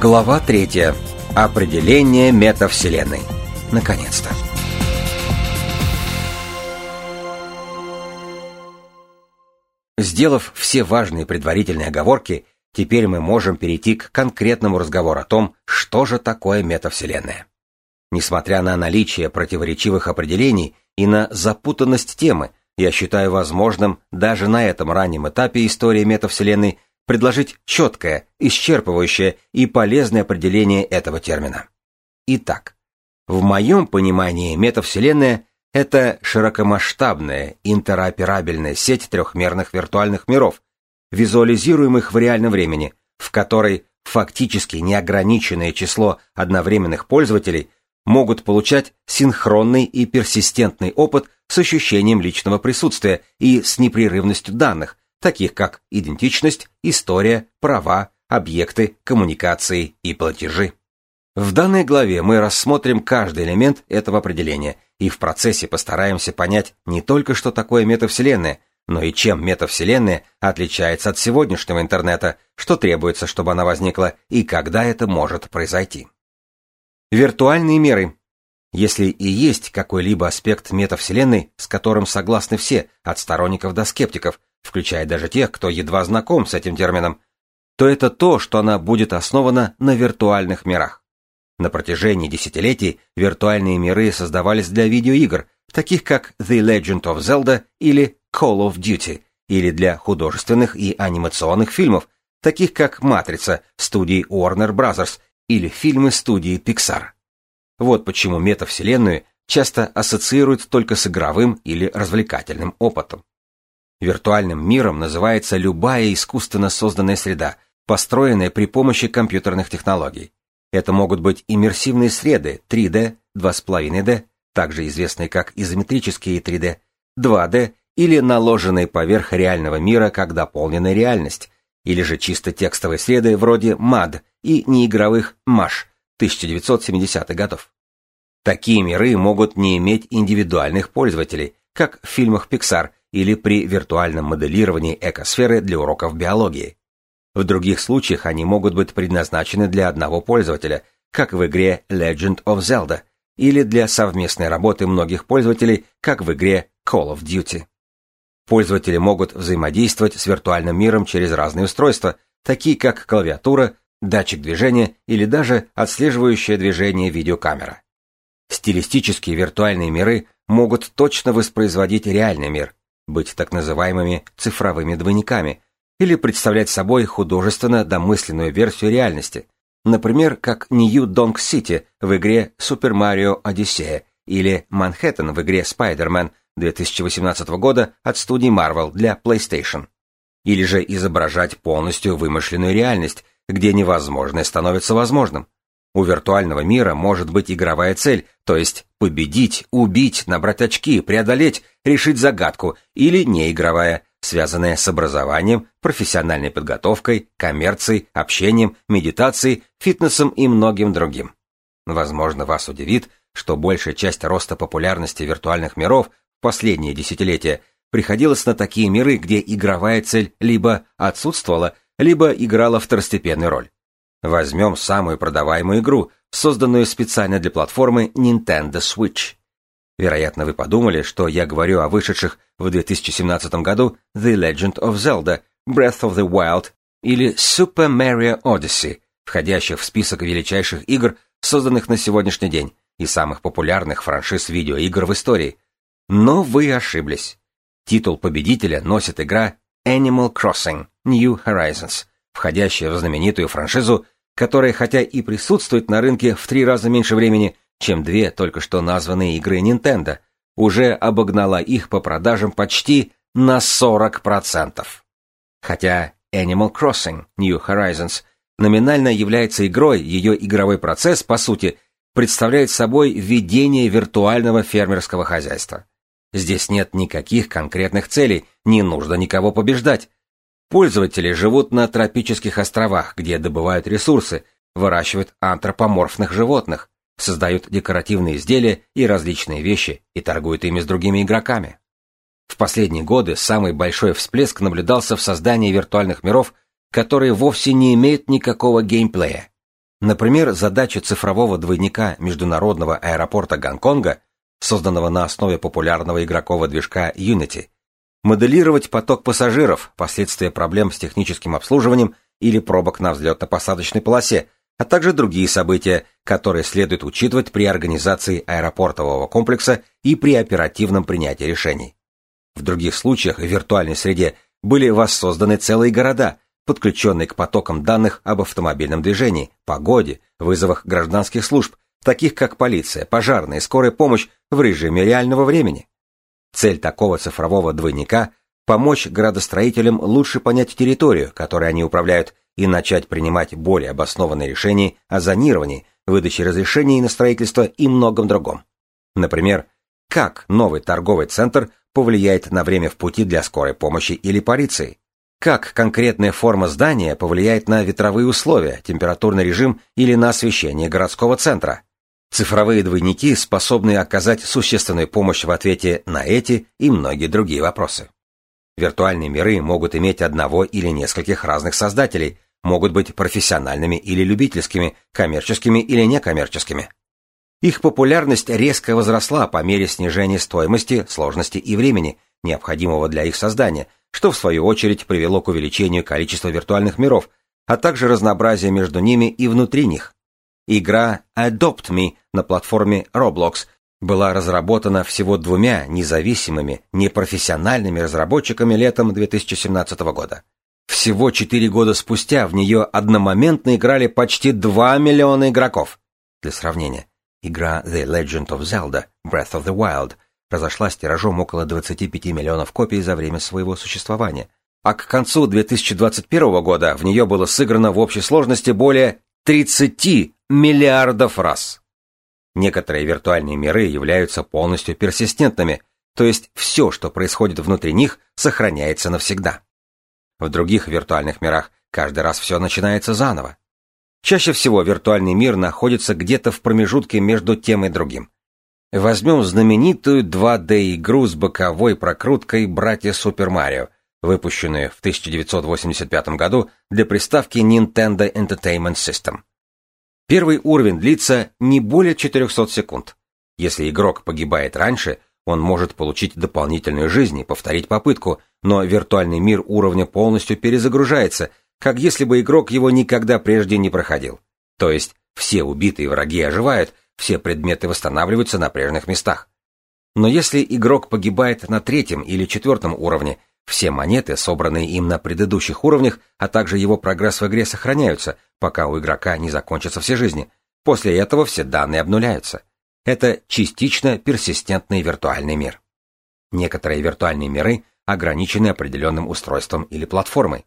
Глава третья. Определение метавселенной. Наконец-то. Сделав все важные предварительные оговорки, теперь мы можем перейти к конкретному разговору о том, что же такое метавселенная. Несмотря на наличие противоречивых определений и на запутанность темы, я считаю возможным даже на этом раннем этапе истории метавселенной предложить четкое, исчерпывающее и полезное определение этого термина. Итак, в моем понимании метавселенная — это широкомасштабная интероперабельная сеть трехмерных виртуальных миров, визуализируемых в реальном времени, в которой фактически неограниченное число одновременных пользователей могут получать синхронный и персистентный опыт с ощущением личного присутствия и с непрерывностью данных, таких как идентичность, история, права, объекты, коммуникации и платежи. В данной главе мы рассмотрим каждый элемент этого определения и в процессе постараемся понять не только, что такое метавселенная, но и чем метавселенная отличается от сегодняшнего интернета, что требуется, чтобы она возникла, и когда это может произойти. Виртуальные миры. Если и есть какой-либо аспект метавселенной, с которым согласны все, от сторонников до скептиков, включая даже тех, кто едва знаком с этим термином, то это то, что она будет основана на виртуальных мирах. На протяжении десятилетий виртуальные миры создавались для видеоигр, таких как The Legend of Zelda или Call of Duty, или для художественных и анимационных фильмов, таких как «Матрица» студии Warner Bros. или фильмы студии Pixar. Вот почему метавселенную часто ассоциируют только с игровым или развлекательным опытом. Виртуальным миром называется любая искусственно созданная среда, построенная при помощи компьютерных технологий. Это могут быть иммерсивные среды 3D, 2,5D, также известные как изометрические 3D, 2D или наложенные поверх реального мира как дополненная реальность, или же чисто текстовые среды вроде MAD и неигровых MASH 1970-х годов. Такие миры могут не иметь индивидуальных пользователей, как в фильмах Pixar или при виртуальном моделировании экосферы для уроков биологии. В других случаях они могут быть предназначены для одного пользователя, как в игре Legend of Zelda, или для совместной работы многих пользователей, как в игре Call of Duty. Пользователи могут взаимодействовать с виртуальным миром через разные устройства, такие как клавиатура, датчик движения или даже отслеживающее движение видеокамера. Стилистические виртуальные миры могут точно воспроизводить реальный мир, быть так называемыми цифровыми двойниками или представлять собой художественно-домысленную версию реальности, например, как Нью Донг Сити в игре Super Mario Odyssey или Манхэттен в игре Spider-Man 2018 года от студии Marvel для PlayStation. Или же изображать полностью вымышленную реальность, где невозможное становится возможным. У виртуального мира может быть игровая цель, то есть победить, убить, набрать очки, преодолеть, решить загадку, или неигровая, связанная с образованием, профессиональной подготовкой, коммерцией, общением, медитацией, фитнесом и многим другим. Возможно, вас удивит, что большая часть роста популярности виртуальных миров в последние десятилетия приходилась на такие миры, где игровая цель либо отсутствовала, либо играла второстепенную роль. Возьмем самую продаваемую игру, созданную специально для платформы Nintendo Switch. Вероятно, вы подумали, что я говорю о вышедших в 2017 году The Legend of Zelda, Breath of the Wild или Super Mario Odyssey, входящих в список величайших игр, созданных на сегодняшний день, и самых популярных франшиз видеоигр в истории. Но вы ошиблись. Титул победителя носит игра Animal Crossing New Horizons, входящая в знаменитую франшизу, которая хотя и присутствует на рынке в три раза меньше времени, чем две только что названные игры Nintendo, уже обогнала их по продажам почти на 40%. Хотя Animal Crossing New Horizons номинально является игрой, ее игровой процесс, по сути, представляет собой введение виртуального фермерского хозяйства. Здесь нет никаких конкретных целей, не нужно никого побеждать. Пользователи живут на тропических островах, где добывают ресурсы, выращивают антропоморфных животных, создают декоративные изделия и различные вещи и торгуют ими с другими игроками. В последние годы самый большой всплеск наблюдался в создании виртуальных миров, которые вовсе не имеют никакого геймплея. Например, задача цифрового двойника международного аэропорта Гонконга, созданного на основе популярного игрокового движка Unity, моделировать поток пассажиров, последствия проблем с техническим обслуживанием или пробок на взлетно-посадочной полосе, а также другие события, которые следует учитывать при организации аэропортового комплекса и при оперативном принятии решений. В других случаях в виртуальной среде были воссозданы целые города, подключенные к потокам данных об автомобильном движении, погоде, вызовах гражданских служб, таких как полиция, пожарная и скорая помощь в режиме реального времени. Цель такого цифрового двойника – помочь градостроителям лучше понять территорию, которой они управляют, и начать принимать более обоснованные решения о зонировании, выдаче разрешений на строительство и многом другом. Например, как новый торговый центр повлияет на время в пути для скорой помощи или полиции, как конкретная форма здания повлияет на ветровые условия, температурный режим или на освещение городского центра. Цифровые двойники способны оказать существенную помощь в ответе на эти и многие другие вопросы. Виртуальные миры могут иметь одного или нескольких разных создателей, могут быть профессиональными или любительскими, коммерческими или некоммерческими. Их популярность резко возросла по мере снижения стоимости, сложности и времени, необходимого для их создания, что в свою очередь привело к увеличению количества виртуальных миров, а также разнообразия между ними и внутри них. Игра Adopt Me на платформе Roblox была разработана всего двумя независимыми, непрофессиональными разработчиками летом 2017 года. Всего четыре года спустя в нее одномоментно играли почти 2 миллиона игроков. Для сравнения, игра The Legend of Zelda Breath of the Wild разошлась тиражом около 25 миллионов копий за время своего существования, а к концу 2021 года в нее было сыграно в общей сложности более 30 миллиардов раз. Некоторые виртуальные миры являются полностью персистентными, то есть все, что происходит внутри них, сохраняется навсегда. В других виртуальных мирах каждый раз все начинается заново. Чаще всего виртуальный мир находится где-то в промежутке между тем и другим. Возьмем знаменитую 2D-игру с боковой прокруткой «Братья Супер Марио», выпущенную в 1985 году для приставки Nintendo Entertainment System. Первый уровень длится не более 400 секунд. Если игрок погибает раньше, он может получить дополнительную жизнь и повторить попытку, но виртуальный мир уровня полностью перезагружается, как если бы игрок его никогда прежде не проходил. То есть все убитые враги оживают, все предметы восстанавливаются на прежних местах. Но если игрок погибает на третьем или четвертом уровне, все монеты, собранные им на предыдущих уровнях, а также его прогресс в игре сохраняются, пока у игрока не закончатся все жизни. После этого все данные обнуляются. Это частично персистентный виртуальный мир. Некоторые виртуальные миры ограничены определенным устройством или платформой.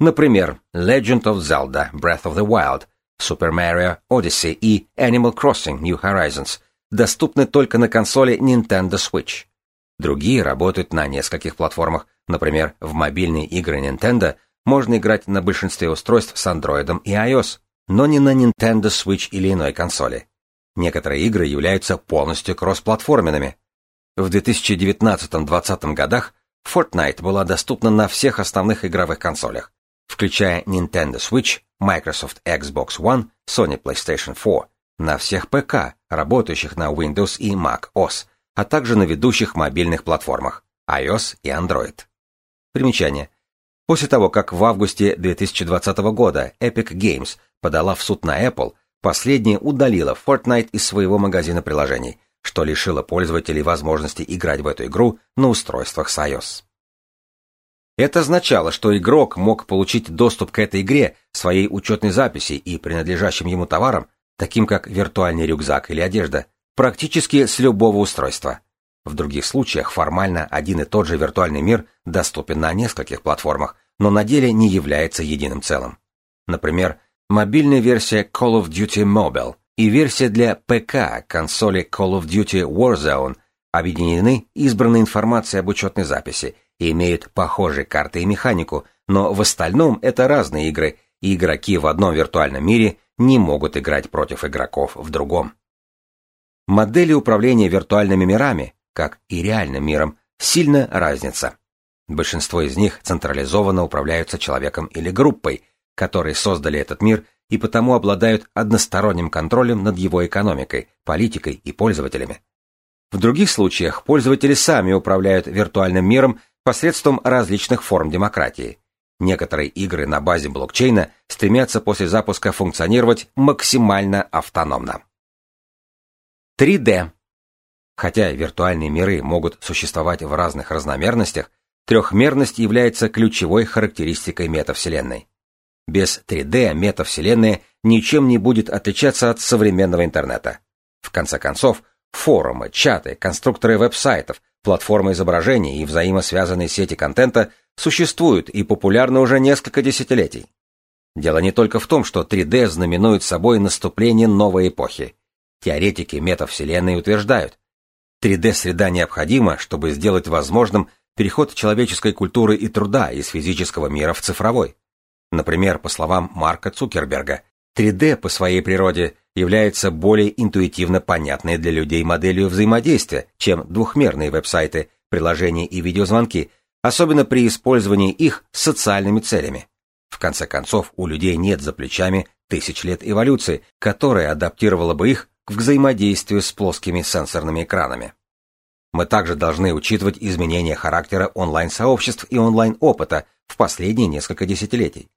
Например, Legend of Zelda Breath of the Wild, Super Mario Odyssey и Animal Crossing New Horizons доступны только на консоли Nintendo Switch. Другие работают на нескольких платформах, например, в мобильные игры Nintendo можно играть на большинстве устройств с Android и iOS, но не на Nintendo Switch или иной консоли. Некоторые игры являются полностью кроссплатформенными. В 2019-2020 годах Fortnite была доступна на всех основных игровых консолях, включая Nintendo Switch, Microsoft Xbox One, Sony PlayStation 4, на всех ПК, работающих на Windows и Mac OS, а также на ведущих мобильных платформах iOS и Android. Примечание. После того, как в августе 2020 года Epic Games подала в суд на Apple, Последняя удалила Fortnite из своего магазина приложений, что лишило пользователей возможности играть в эту игру на устройствах с iOS. Это означало, что игрок мог получить доступ к этой игре, своей учетной записи и принадлежащим ему товарам, таким как виртуальный рюкзак или одежда, практически с любого устройства. В других случаях формально один и тот же виртуальный мир доступен на нескольких платформах, но на деле не является единым целым. Например, мобильная версия Call of Duty Mobile и версия для ПК консоли Call of Duty Warzone объединены избранной информацией об учетной записи и имеют похожие карты и механику, но в остальном это разные игры, и игроки в одном виртуальном мире не могут играть против игроков в другом. Модели управления виртуальными мирами, как и реальным миром, сильно разнятся. Большинство из них централизованно управляются человеком или группой, которые создали этот мир и потому обладают односторонним контролем над его экономикой, политикой и пользователями. В других случаях пользователи сами управляют виртуальным миром посредством различных форм демократии. Некоторые игры на базе блокчейна стремятся после запуска функционировать максимально автономно. 3D. Хотя виртуальные миры могут существовать в разных разномерностях, трехмерность является ключевой характеристикой метавселенной. Без 3D метавселенная ничем не будет отличаться от современного интернета. В конце концов, форумы, чаты, конструкторы веб-сайтов, платформы изображений и взаимосвязанные сети контента существуют и популярны уже несколько десятилетий. Дело не только в том, что 3D знаменует собой наступление новой эпохи. Теоретики метавселенной утверждают, 3D-среда необходима, чтобы сделать возможным переход человеческой культуры и труда из физического мира в цифровой. Например, по словам Марка Цукерберга, 3D по своей природе является более интуитивно понятной для людей моделью взаимодействия, чем двухмерные веб-сайты, приложения и видеозвонки, особенно при использовании их социальными целями. В конце концов, у людей нет за плечами тысяч лет эволюции, которая адаптировала бы их к взаимодействию с плоскими сенсорными экранами. Мы также должны учитывать изменения характера онлайн-сообществ и онлайн-опыта в последние несколько десятилетий.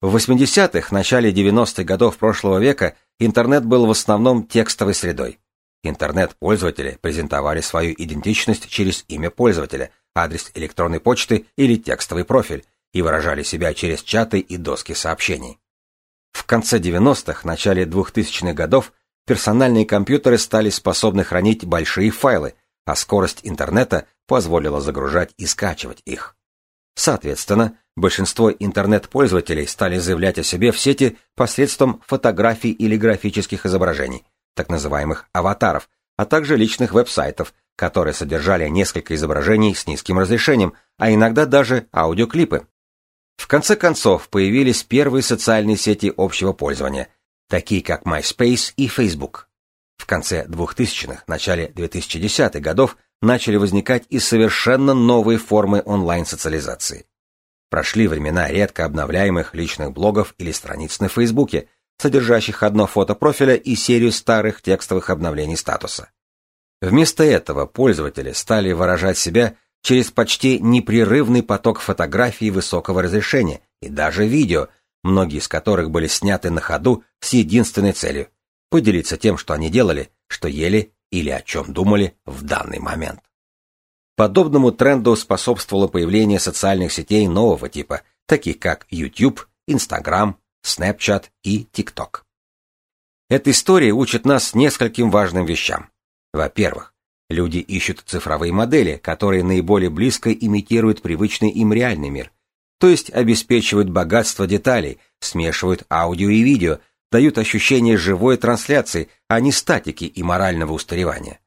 В 80-х, начале 90-х годов прошлого века интернет был в основном текстовой средой. Интернет-пользователи презентовали свою идентичность через имя пользователя, адрес электронной почты или текстовый профиль и выражали себя через чаты и доски сообщений. В конце 90-х, начале 2000-х годов персональные компьютеры стали способны хранить большие файлы, а скорость интернета позволила загружать и скачивать их. Соответственно, большинство интернет-пользователей стали заявлять о себе в сети посредством фотографий или графических изображений, так называемых аватаров, а также личных веб-сайтов, которые содержали несколько изображений с низким разрешением, а иногда даже аудиоклипы. В конце концов, появились первые социальные сети общего пользования, такие как MySpace и Facebook. В конце 2000-х, начале 2010-х годов начали возникать и совершенно новые формы онлайн-социализации. Прошли времена редко обновляемых личных блогов или страниц на Фейсбуке, содержащих одно фото профиля и серию старых текстовых обновлений статуса. Вместо этого пользователи стали выражать себя через почти непрерывный поток фотографий высокого разрешения и даже видео, многие из которых были сняты на ходу с единственной целью – поделиться тем, что они делали, что ели или о чем думали в данный момент. Подобному тренду способствовало появление социальных сетей нового типа, таких как YouTube, Instagram, Snapchat и TikTok. Эта история учит нас нескольким важным вещам. Во-первых, люди ищут цифровые модели, которые наиболее близко имитируют привычный им реальный мир, то есть обеспечивают богатство деталей, смешивают аудио и видео, дают ощущение живой трансляции, а не статики и морального устаревания.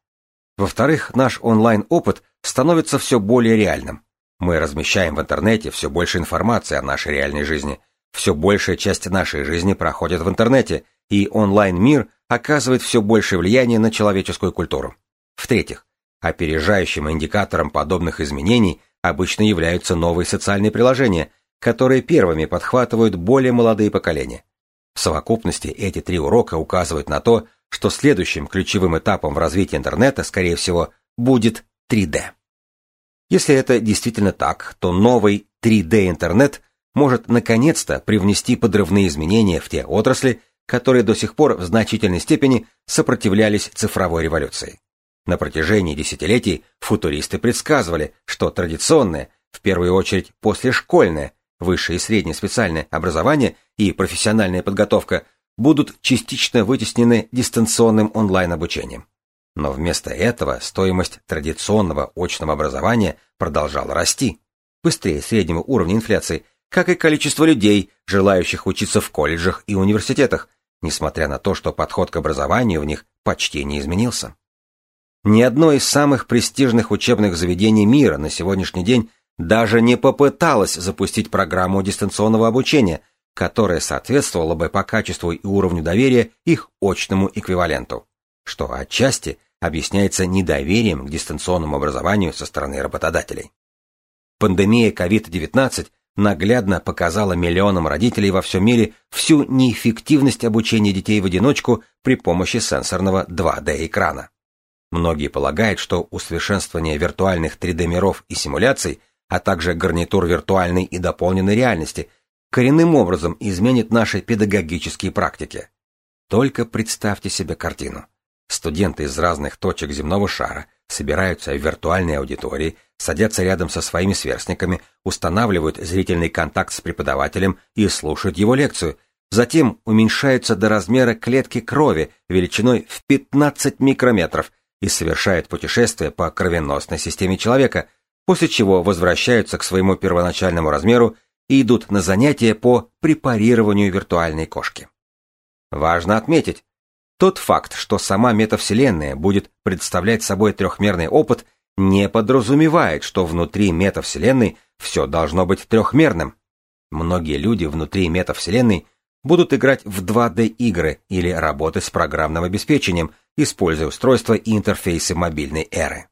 Во-вторых, наш онлайн-опыт становится все более реальным. Мы размещаем в интернете все больше информации о нашей реальной жизни. Все большая часть нашей жизни проходит в интернете, и онлайн-мир оказывает все большее влияние на человеческую культуру. В-третьих, опережающим индикатором подобных изменений обычно являются новые социальные приложения, которые первыми подхватывают более молодые поколения. В совокупности эти три урока указывают на то, что следующим ключевым этапом в развитии интернета, скорее всего, будет 3D. Если это действительно так, то новый 3D-интернет может наконец-то привнести подрывные изменения в те отрасли, которые до сих пор в значительной степени сопротивлялись цифровой революции. На протяжении десятилетий футуристы предсказывали, что традиционное, в первую очередь послешкольное, высшее и среднее специальное образование и профессиональная подготовка будут частично вытеснены дистанционным онлайн-обучением. Но вместо этого стоимость традиционного очного образования продолжала расти, быстрее среднего уровня инфляции, как и количество людей, желающих учиться в колледжах и университетах, несмотря на то, что подход к образованию в них почти не изменился. Ни одно из самых престижных учебных заведений мира на сегодняшний день даже не попыталось запустить программу дистанционного обучения, которая соответствовала бы по качеству и уровню доверия их очному эквиваленту, что отчасти объясняется недоверием к дистанционному образованию со стороны работодателей. Пандемия COVID-19 наглядно показала миллионам родителей во всем мире всю неэффективность обучения детей в одиночку при помощи сенсорного 2D-экрана. Многие полагают, что усовершенствование виртуальных 3D-миров и симуляций, а также гарнитур виртуальной и дополненной реальности коренным образом изменит наши педагогические практики. Только представьте себе картину. Студенты из разных точек земного шара собираются в виртуальной аудитории, садятся рядом со своими сверстниками, устанавливают зрительный контакт с преподавателем и слушают его лекцию, затем уменьшаются до размера клетки крови величиной в 15 микрометров и совершают путешествие по кровеносной системе человека, после чего возвращаются к своему первоначальному размеру и идут на занятия по препарированию виртуальной кошки. Важно отметить, тот факт, что сама метавселенная будет представлять собой трехмерный опыт, не подразумевает, что внутри метавселенной все должно быть трехмерным. Многие люди внутри метавселенной будут играть в 2D-игры или работать с программным обеспечением, используя устройства и интерфейсы мобильной эры.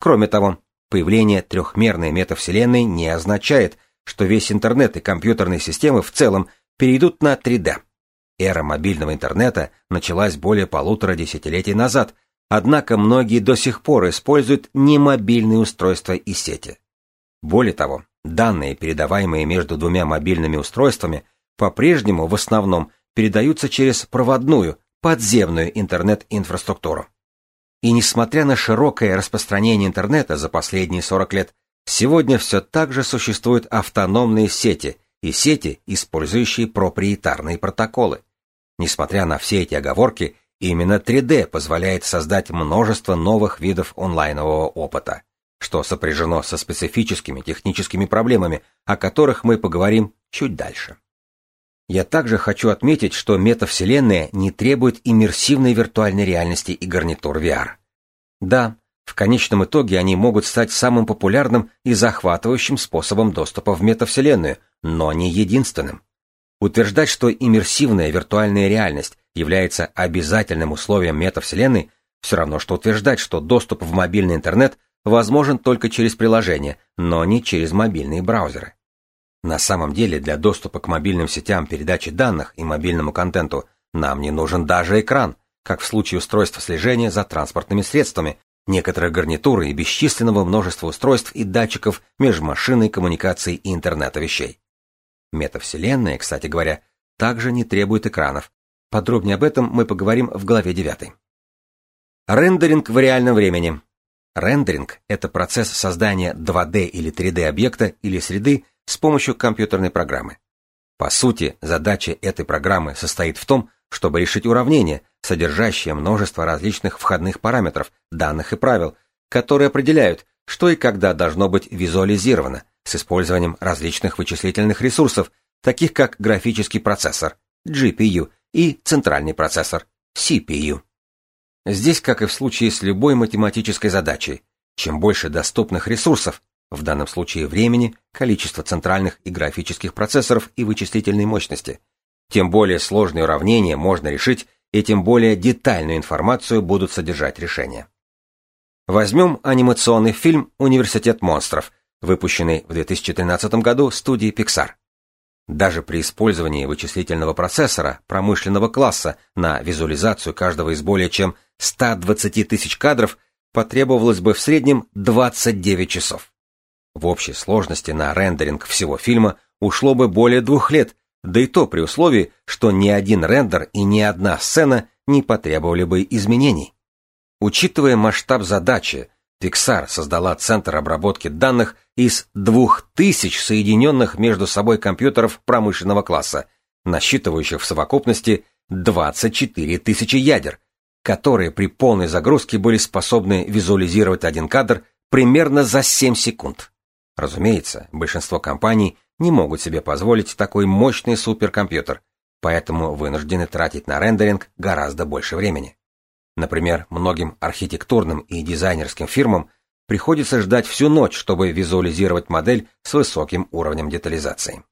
Кроме того, появление трехмерной метавселенной не означает, что весь интернет и компьютерные системы в целом перейдут на 3D. Эра мобильного интернета началась более полутора десятилетий назад, однако многие до сих пор используют немобильные устройства и сети. Более того, данные, передаваемые между двумя мобильными устройствами, по-прежнему в основном передаются через проводную, подземную интернет-инфраструктуру. И несмотря на широкое распространение интернета за последние 40 лет, сегодня все так же существуют автономные сети и сети, использующие проприетарные протоколы. Несмотря на все эти оговорки, именно 3D позволяет создать множество новых видов онлайнового опыта, что сопряжено со специфическими техническими проблемами, о которых мы поговорим чуть дальше. Я также хочу отметить, что метавселенная не требует иммерсивной виртуальной реальности и гарнитур VR. Да, в конечном итоге они могут стать самым популярным и захватывающим способом доступа в метавселенную, но не единственным. Утверждать, что иммерсивная виртуальная реальность является обязательным условием метавселенной, все равно что утверждать, что доступ в мобильный интернет возможен только через приложение, но не через мобильные браузеры. На самом деле для доступа к мобильным сетям передачи данных и мобильному контенту нам не нужен даже экран, как в случае устройств слежения за транспортными средствами, некоторых гарнитуры и бесчисленного множества устройств и датчиков межмашинной коммуникации и интернета вещей. Метавселенная, кстати говоря, также не требует экранов. Подробнее об этом мы поговорим в главе 9. Рендеринг в реальном времени. Рендеринг – это процесс создания 2D или 3D объекта или среды с помощью компьютерной программы. По сути, задача этой программы состоит в том, чтобы решить уравнение, содержащее множество различных входных параметров, данных и правил, которые определяют, что и когда должно быть визуализировано, с использованием различных вычислительных ресурсов, таких как графический процессор, GPU, и центральный процессор, CPU. Здесь, как и в случае с любой математической задачей, чем больше доступных ресурсов, в данном случае времени, количество центральных и графических процессоров и вычислительной мощности, тем более сложные уравнения можно решить и тем более детальную информацию будут содержать решения. Возьмем анимационный фильм «Университет монстров», выпущенный в 2013 году студией Pixar. Даже при использовании вычислительного процессора промышленного класса на визуализацию каждого из более чем 120 тысяч кадров потребовалось бы в среднем 29 часов. В общей сложности на рендеринг всего фильма ушло бы более двух лет, да и то при условии, что ни один рендер и ни одна сцена не потребовали бы изменений. Учитывая масштаб задачи, Pixar создала центр обработки данных из 2000 соединенных между собой компьютеров промышленного класса, насчитывающих в совокупности 24 тысячи ядер, которые при полной загрузке были способны визуализировать один кадр примерно за 7 секунд. Разумеется, большинство компаний не могут себе позволить такой мощный суперкомпьютер, поэтому вынуждены тратить на рендеринг гораздо больше времени. Например, многим архитектурным и дизайнерским фирмам приходится ждать всю ночь, чтобы визуализировать модель с высоким уровнем детализации.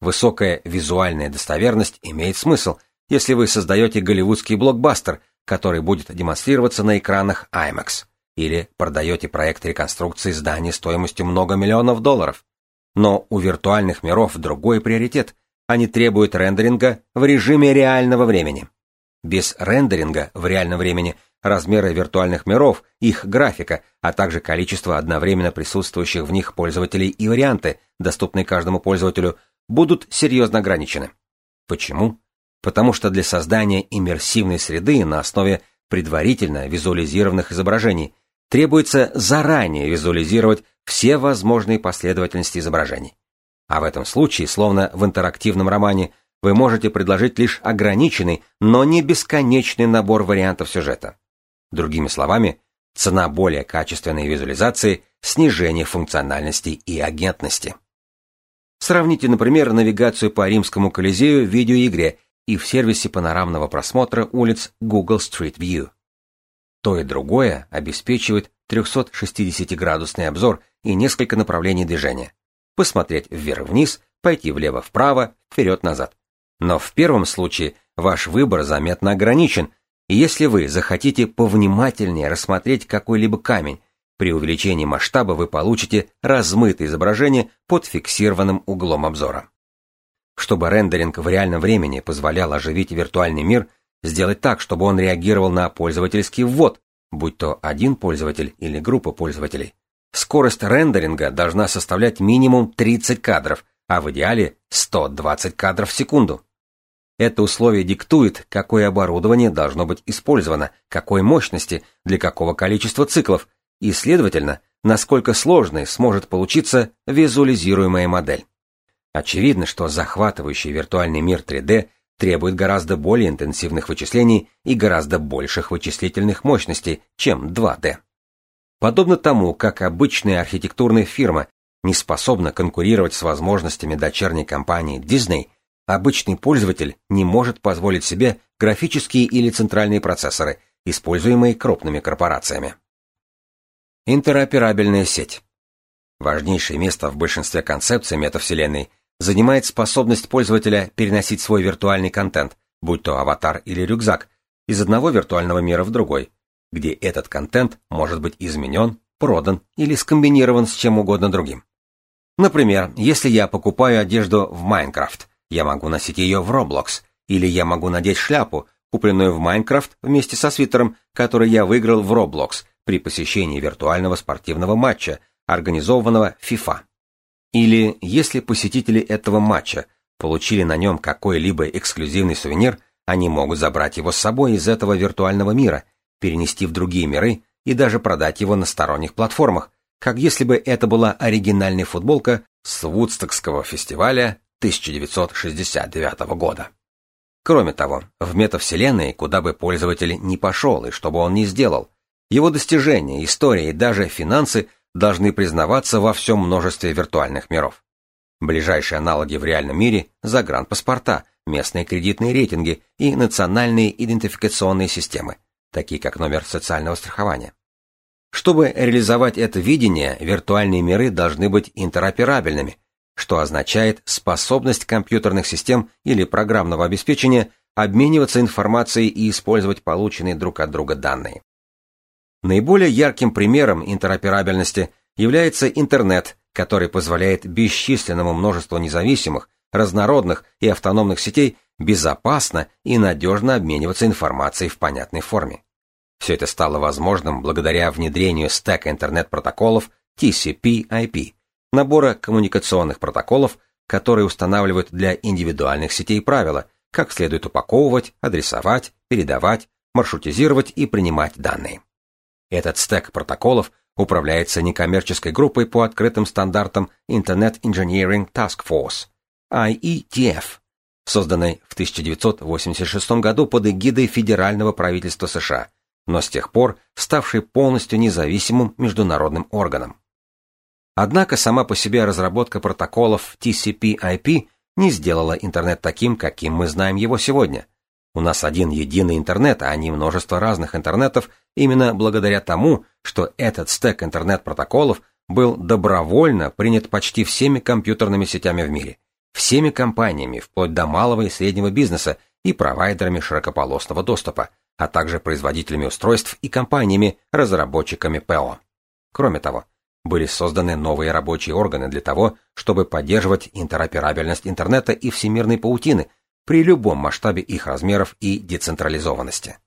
Высокая визуальная достоверность имеет смысл, если вы создаете голливудский блокбастер, который будет демонстрироваться на экранах IMAX, или продаете проект реконструкции здания стоимостью много миллионов долларов. Но у виртуальных миров другой приоритет. Они требуют рендеринга в режиме реального времени. Без рендеринга в реальном времени размеры виртуальных миров, их графика, а также количество одновременно присутствующих в них пользователей и варианты, доступные каждому пользователю, будут серьезно ограничены. Почему? Потому что для создания иммерсивной среды на основе предварительно визуализированных изображений требуется заранее визуализировать все возможные последовательности изображений. А в этом случае, словно в интерактивном романе, вы можете предложить лишь ограниченный, но не бесконечный набор вариантов сюжета. Другими словами, цена более качественной визуализации – снижение функциональности и агентности. Сравните, например, навигацию по римскому Колизею в видеоигре и в сервисе панорамного просмотра улиц Google Street View. То и другое обеспечивает 360-градусный обзор и несколько направлений движения. Посмотреть вверх-вниз, пойти влево-вправо, вперед-назад. Но в первом случае ваш выбор заметно ограничен, и если вы захотите повнимательнее рассмотреть какой-либо камень, при увеличении масштаба вы получите размытое изображение под фиксированным углом обзора. Чтобы рендеринг в реальном времени позволял оживить виртуальный мир, сделать так, чтобы он реагировал на пользовательский ввод, будь то один пользователь или группа пользователей. Скорость рендеринга должна составлять минимум 30 кадров, а в идеале 120 кадров в секунду. Это условие диктует, какое оборудование должно быть использовано, какой мощности, для какого количества циклов, и, следовательно, насколько сложной сможет получиться визуализируемая модель. Очевидно, что захватывающий виртуальный мир 3D требует гораздо более интенсивных вычислений и гораздо больших вычислительных мощностей, чем 2D. Подобно тому, как обычная архитектурная фирма не способна конкурировать с возможностями дочерней компании Disney, обычный пользователь не может позволить себе графические или центральные процессоры, используемые крупными корпорациями. Интероперабельная сеть. Важнейшее место в большинстве концепций метавселенной занимает способность пользователя переносить свой виртуальный контент, будь то аватар или рюкзак, из одного виртуального мира в другой, где этот контент может быть изменен, продан или скомбинирован с чем угодно другим. Например, если я покупаю одежду в Майнкрафт, я могу носить ее в Roblox, или я могу надеть шляпу, купленную в Майнкрафт вместе со свитером, который я выиграл в Roblox при посещении виртуального спортивного матча, организованного FIFA. Или если посетители этого матча получили на нем какой-либо эксклюзивный сувенир, они могут забрать его с собой из этого виртуального мира, перенести в другие миры и даже продать его на сторонних платформах, как если бы это была оригинальная футболка с Вудстокского фестиваля 1969 года. Кроме того, в метавселенной, куда бы пользователь ни пошел и что бы он ни сделал, его достижения, история и даже финансы должны признаваться во всем множестве виртуальных миров. Ближайшие аналоги в реальном мире – загранпаспорта, местные кредитные рейтинги и национальные идентификационные системы, такие как номер социального страхования. Чтобы реализовать это видение, виртуальные миры должны быть интероперабельными, что означает способность компьютерных систем или программного обеспечения обмениваться информацией и использовать полученные друг от друга данные. Наиболее ярким примером интероперабельности является интернет, который позволяет бесчисленному множеству независимых, разнородных и автономных сетей безопасно и надежно обмениваться информацией в понятной форме. Все это стало возможным благодаря внедрению стека интернет-протоколов TCP/IP, набора коммуникационных протоколов, которые устанавливают для индивидуальных сетей правила, как следует упаковывать, адресовать, передавать, маршрутизировать и принимать данные. Этот стек протоколов управляется некоммерческой группой по открытым стандартам Internet Engineering Task Force, IETF, созданной в 1986 году под эгидой федерального правительства США, но с тех пор ставшей полностью независимым международным органом. Однако сама по себе разработка протоколов TCP/IP не сделала интернет таким, каким мы знаем его сегодня. У нас один единый интернет, а не множество разных интернетов, именно благодаря тому, что этот стек интернет-протоколов был добровольно принят почти всеми компьютерными сетями в мире, всеми компаниями, вплоть до малого и среднего бизнеса и провайдерами широкополосного доступа, а также производителями устройств и компаниями, разработчиками ПО. Кроме того, Были созданы новые рабочие органы для того, чтобы поддерживать интероперабельность интернета и всемирной паутины при любом масштабе их размеров и децентрализованности.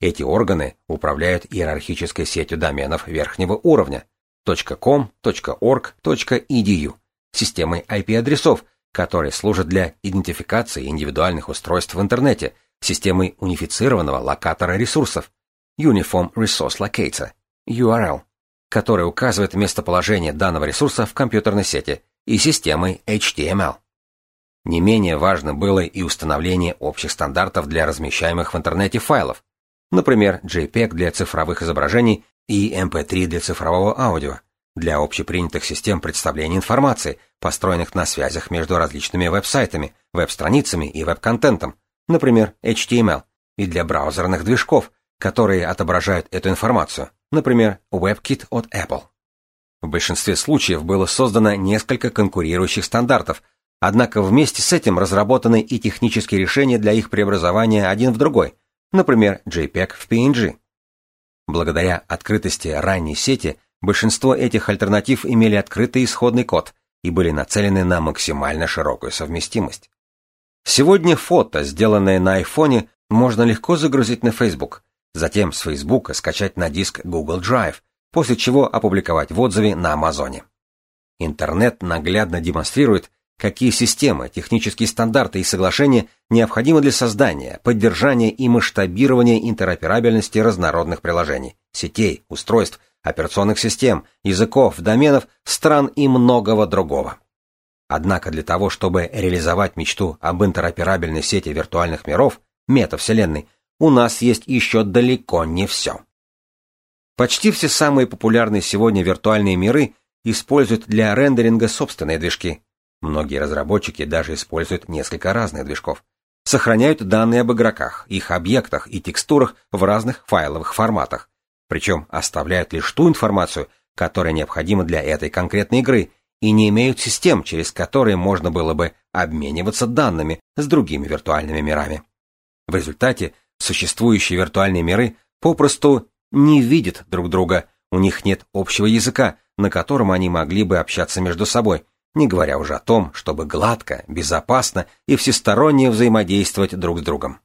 Эти органы управляют иерархической сетью доменов верхнего уровня .com, .org, .edu, системой IP-адресов, которые служат для идентификации индивидуальных устройств в интернете, системой унифицированного локатора ресурсов Uniform Resource Locator, URL, которая указывает местоположение данного ресурса в компьютерной сети, и системой HTML. Не менее важно было и установление общих стандартов для размещаемых в интернете файлов, например, JPEG для цифровых изображений и MP3 для цифрового аудио, для общепринятых систем представления информации, построенных на связях между различными веб-сайтами, веб-страницами и веб-контентом, например, HTML, и для браузерных движков, которые отображают эту информацию, например, WebKit от Apple. В большинстве случаев было создано несколько конкурирующих стандартов, однако вместе с этим разработаны и технические решения для их преобразования один в другой, например, JPEG в PNG. Благодаря открытости ранней сети большинство этих альтернатив имели открытый исходный код и были нацелены на максимально широкую совместимость. Сегодня фото, сделанное на айфоне, можно легко загрузить на Facebook, затем с Facebook скачать на диск Google Drive, после чего опубликовать в отзыве на Амазоне. Интернет наглядно демонстрирует, какие системы, технические стандарты и соглашения необходимы для создания, поддержания и масштабирования интероперабельности разнородных приложений, сетей, устройств, операционных систем, языков, доменов, стран и многого другого. Однако для того, чтобы реализовать мечту об интероперабельной сети виртуальных миров, метавселенной, у нас есть еще далеко не все. Почти все самые популярные сегодня виртуальные миры используют для рендеринга собственные движки. Многие разработчики даже используют несколько разных движков. Сохраняют данные об игроках, их объектах и текстурах в разных файловых форматах. Причем оставляют лишь ту информацию, которая необходима для этой конкретной игры, и не имеют систем, через которые можно было бы обмениваться данными с другими виртуальными мирами. В результате Существующие виртуальные миры попросту не видят друг друга, у них нет общего языка, на котором они могли бы общаться между собой, не говоря уже о том, чтобы гладко, безопасно и всесторонне взаимодействовать друг с другом.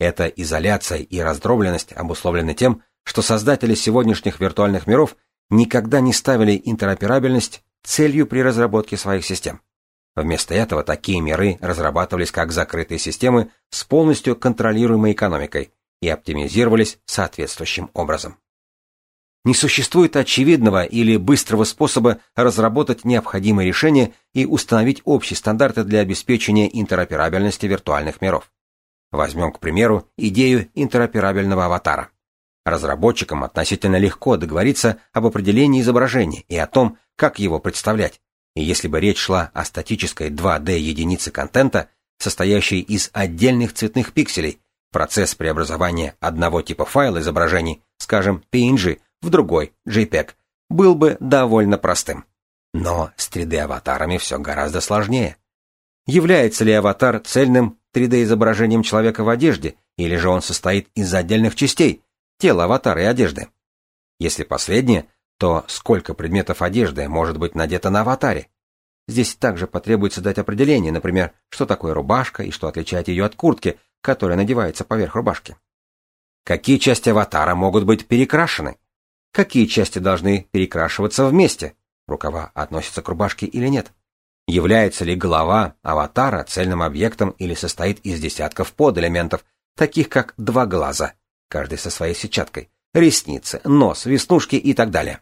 Эта изоляция и раздробленность обусловлены тем, что создатели сегодняшних виртуальных миров никогда не ставили интероперабельность целью при разработке своих систем. Вместо этого такие миры разрабатывались как закрытые системы с полностью контролируемой экономикой и оптимизировались соответствующим образом. Не существует очевидного или быстрого способа разработать необходимые решения и установить общие стандарты для обеспечения интероперабельности виртуальных миров. Возьмем, к примеру, идею интероперабельного аватара. Разработчикам относительно легко договориться об определении изображения и о том, как его представлять, и если бы речь шла о статической 2D единице контента, состоящей из отдельных цветных пикселей, процесс преобразования одного типа файла изображений, скажем, PNG, в другой, JPEG, был бы довольно простым. Но с 3D-аватарами все гораздо сложнее. Является ли аватар цельным 3D-изображением человека в одежде, или же он состоит из отдельных частей, тела аватара и одежды? Если последнее, то сколько предметов одежды может быть надето на аватаре? Здесь также потребуется дать определение, например, что такое рубашка и что отличает ее от куртки, которая надевается поверх рубашки. Какие части аватара могут быть перекрашены? Какие части должны перекрашиваться вместе? Рукава относятся к рубашке или нет? Является ли голова аватара цельным объектом или состоит из десятков подэлементов, таких как два глаза, каждый со своей сетчаткой, ресницы, нос, веснушки и так далее?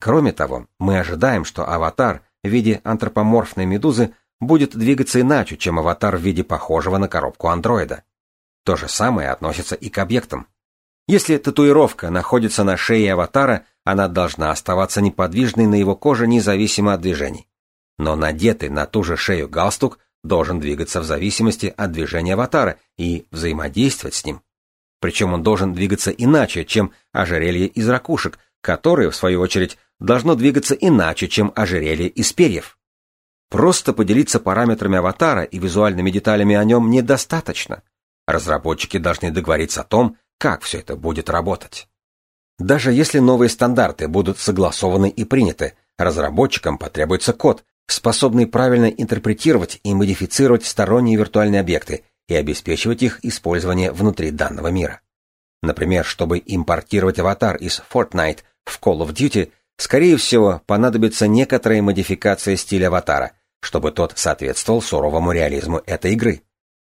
Кроме того, мы ожидаем, что аватар в виде антропоморфной медузы будет двигаться иначе, чем аватар в виде похожего на коробку андроида. То же самое относится и к объектам. Если татуировка находится на шее аватара, она должна оставаться неподвижной на его коже независимо от движений. Но надетый на ту же шею галстук должен двигаться в зависимости от движения аватара и взаимодействовать с ним. Причем он должен двигаться иначе, чем ожерелье из ракушек, которые, в свою очередь, должно двигаться иначе, чем ожерелье из перьев. Просто поделиться параметрами аватара и визуальными деталями о нем недостаточно. Разработчики должны договориться о том, как все это будет работать. Даже если новые стандарты будут согласованы и приняты, Разработчикам потребуется код, способный правильно интерпретировать и модифицировать сторонние виртуальные объекты и обеспечивать их использование внутри данного мира. Например, чтобы импортировать аватар из Fortnite в Call of Duty, скорее всего, понадобится некоторая модификация стиля аватара, чтобы тот соответствовал суровому реализму этой игры.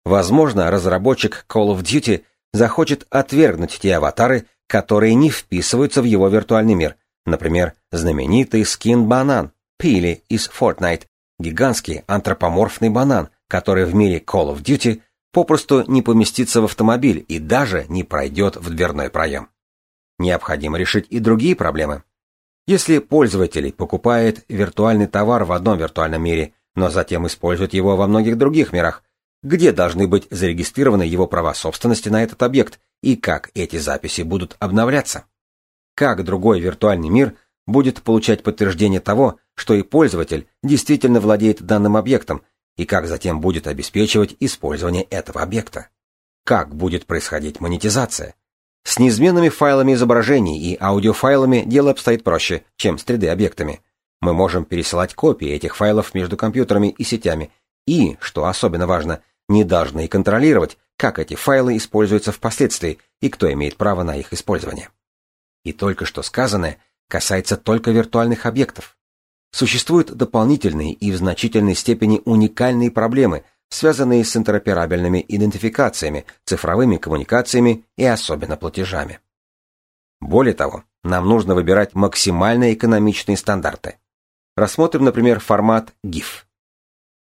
Возможно, разработчик Call of Duty захочет отвергнуть те аватары, которые не вписываются в его виртуальный мир, например, знаменитый скин-банан, Пили из Fortnite, гигантский антропоморфный банан, который в мире Call of Duty попросту не поместится в автомобиль и даже не пройдет в дверной проем. Необходимо решить и другие проблемы. Если пользователь покупает виртуальный товар в одном виртуальном мире, но затем использует его во многих других мирах, где должны быть зарегистрированы его права собственности на этот объект и как эти записи будут обновляться? Как другой виртуальный мир будет получать подтверждение того, что и пользователь действительно владеет данным объектом, и как затем будет обеспечивать использование этого объекта? Как будет происходить монетизация? С неизменными файлами изображений и аудиофайлами дело обстоит проще, чем с 3D-объектами. Мы можем пересылать копии этих файлов между компьютерами и сетями, и, что особенно важно, не должны контролировать, как эти файлы используются впоследствии и кто имеет право на их использование. И только что сказанное касается только виртуальных объектов. Существуют дополнительные и в значительной степени уникальные проблемы, связанные с интероперабельными идентификациями, цифровыми коммуникациями и особенно платежами. Более того, нам нужно выбирать максимально экономичные стандарты. Рассмотрим, например, формат GIF.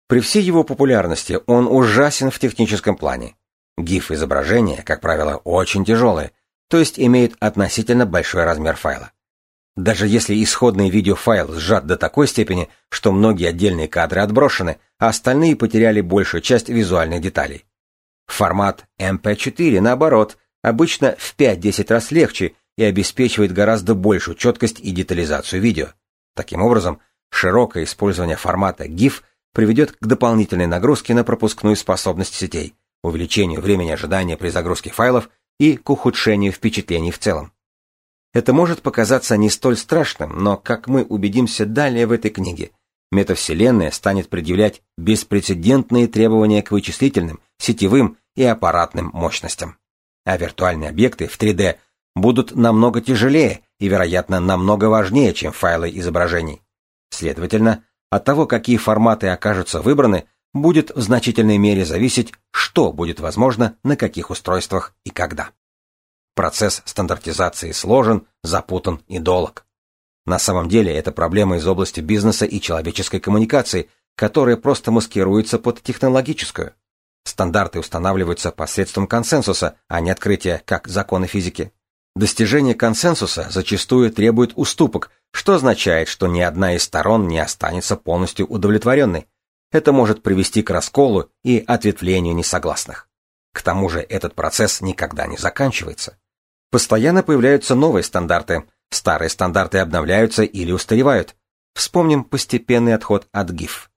При всей его популярности он ужасен в техническом плане. GIF-изображение, как правило, очень тяжелое, то есть имеет относительно большой размер файла. Даже если исходный видеофайл сжат до такой степени, что многие отдельные кадры отброшены, а остальные потеряли большую часть визуальных деталей. Формат MP4, наоборот, обычно в 5-10 раз легче и обеспечивает гораздо большую четкость и детализацию видео. Таким образом, широкое использование формата GIF – приведет к дополнительной нагрузке на пропускную способность сетей, увеличению времени ожидания при загрузке файлов и к ухудшению впечатлений в целом. Это может показаться не столь страшным, но, как мы убедимся далее в этой книге, метавселенная станет предъявлять беспрецедентные требования к вычислительным, сетевым и аппаратным мощностям. А виртуальные объекты в 3D будут намного тяжелее и, вероятно, намного важнее, чем файлы изображений. Следовательно, от того, какие форматы окажутся выбраны, будет в значительной мере зависеть, что будет возможно на каких устройствах и когда. Процесс стандартизации сложен, запутан и долг. На самом деле это проблема из области бизнеса и человеческой коммуникации, которая просто маскируется под технологическую. Стандарты устанавливаются посредством консенсуса, а не открытия, как законы физики. Достижение консенсуса зачастую требует уступок, что означает, что ни одна из сторон не останется полностью удовлетворенной. Это может привести к расколу и ответвлению несогласных. К тому же этот процесс никогда не заканчивается. Постоянно появляются новые стандарты, старые стандарты обновляются или устаревают. Вспомним постепенный отход от GIF.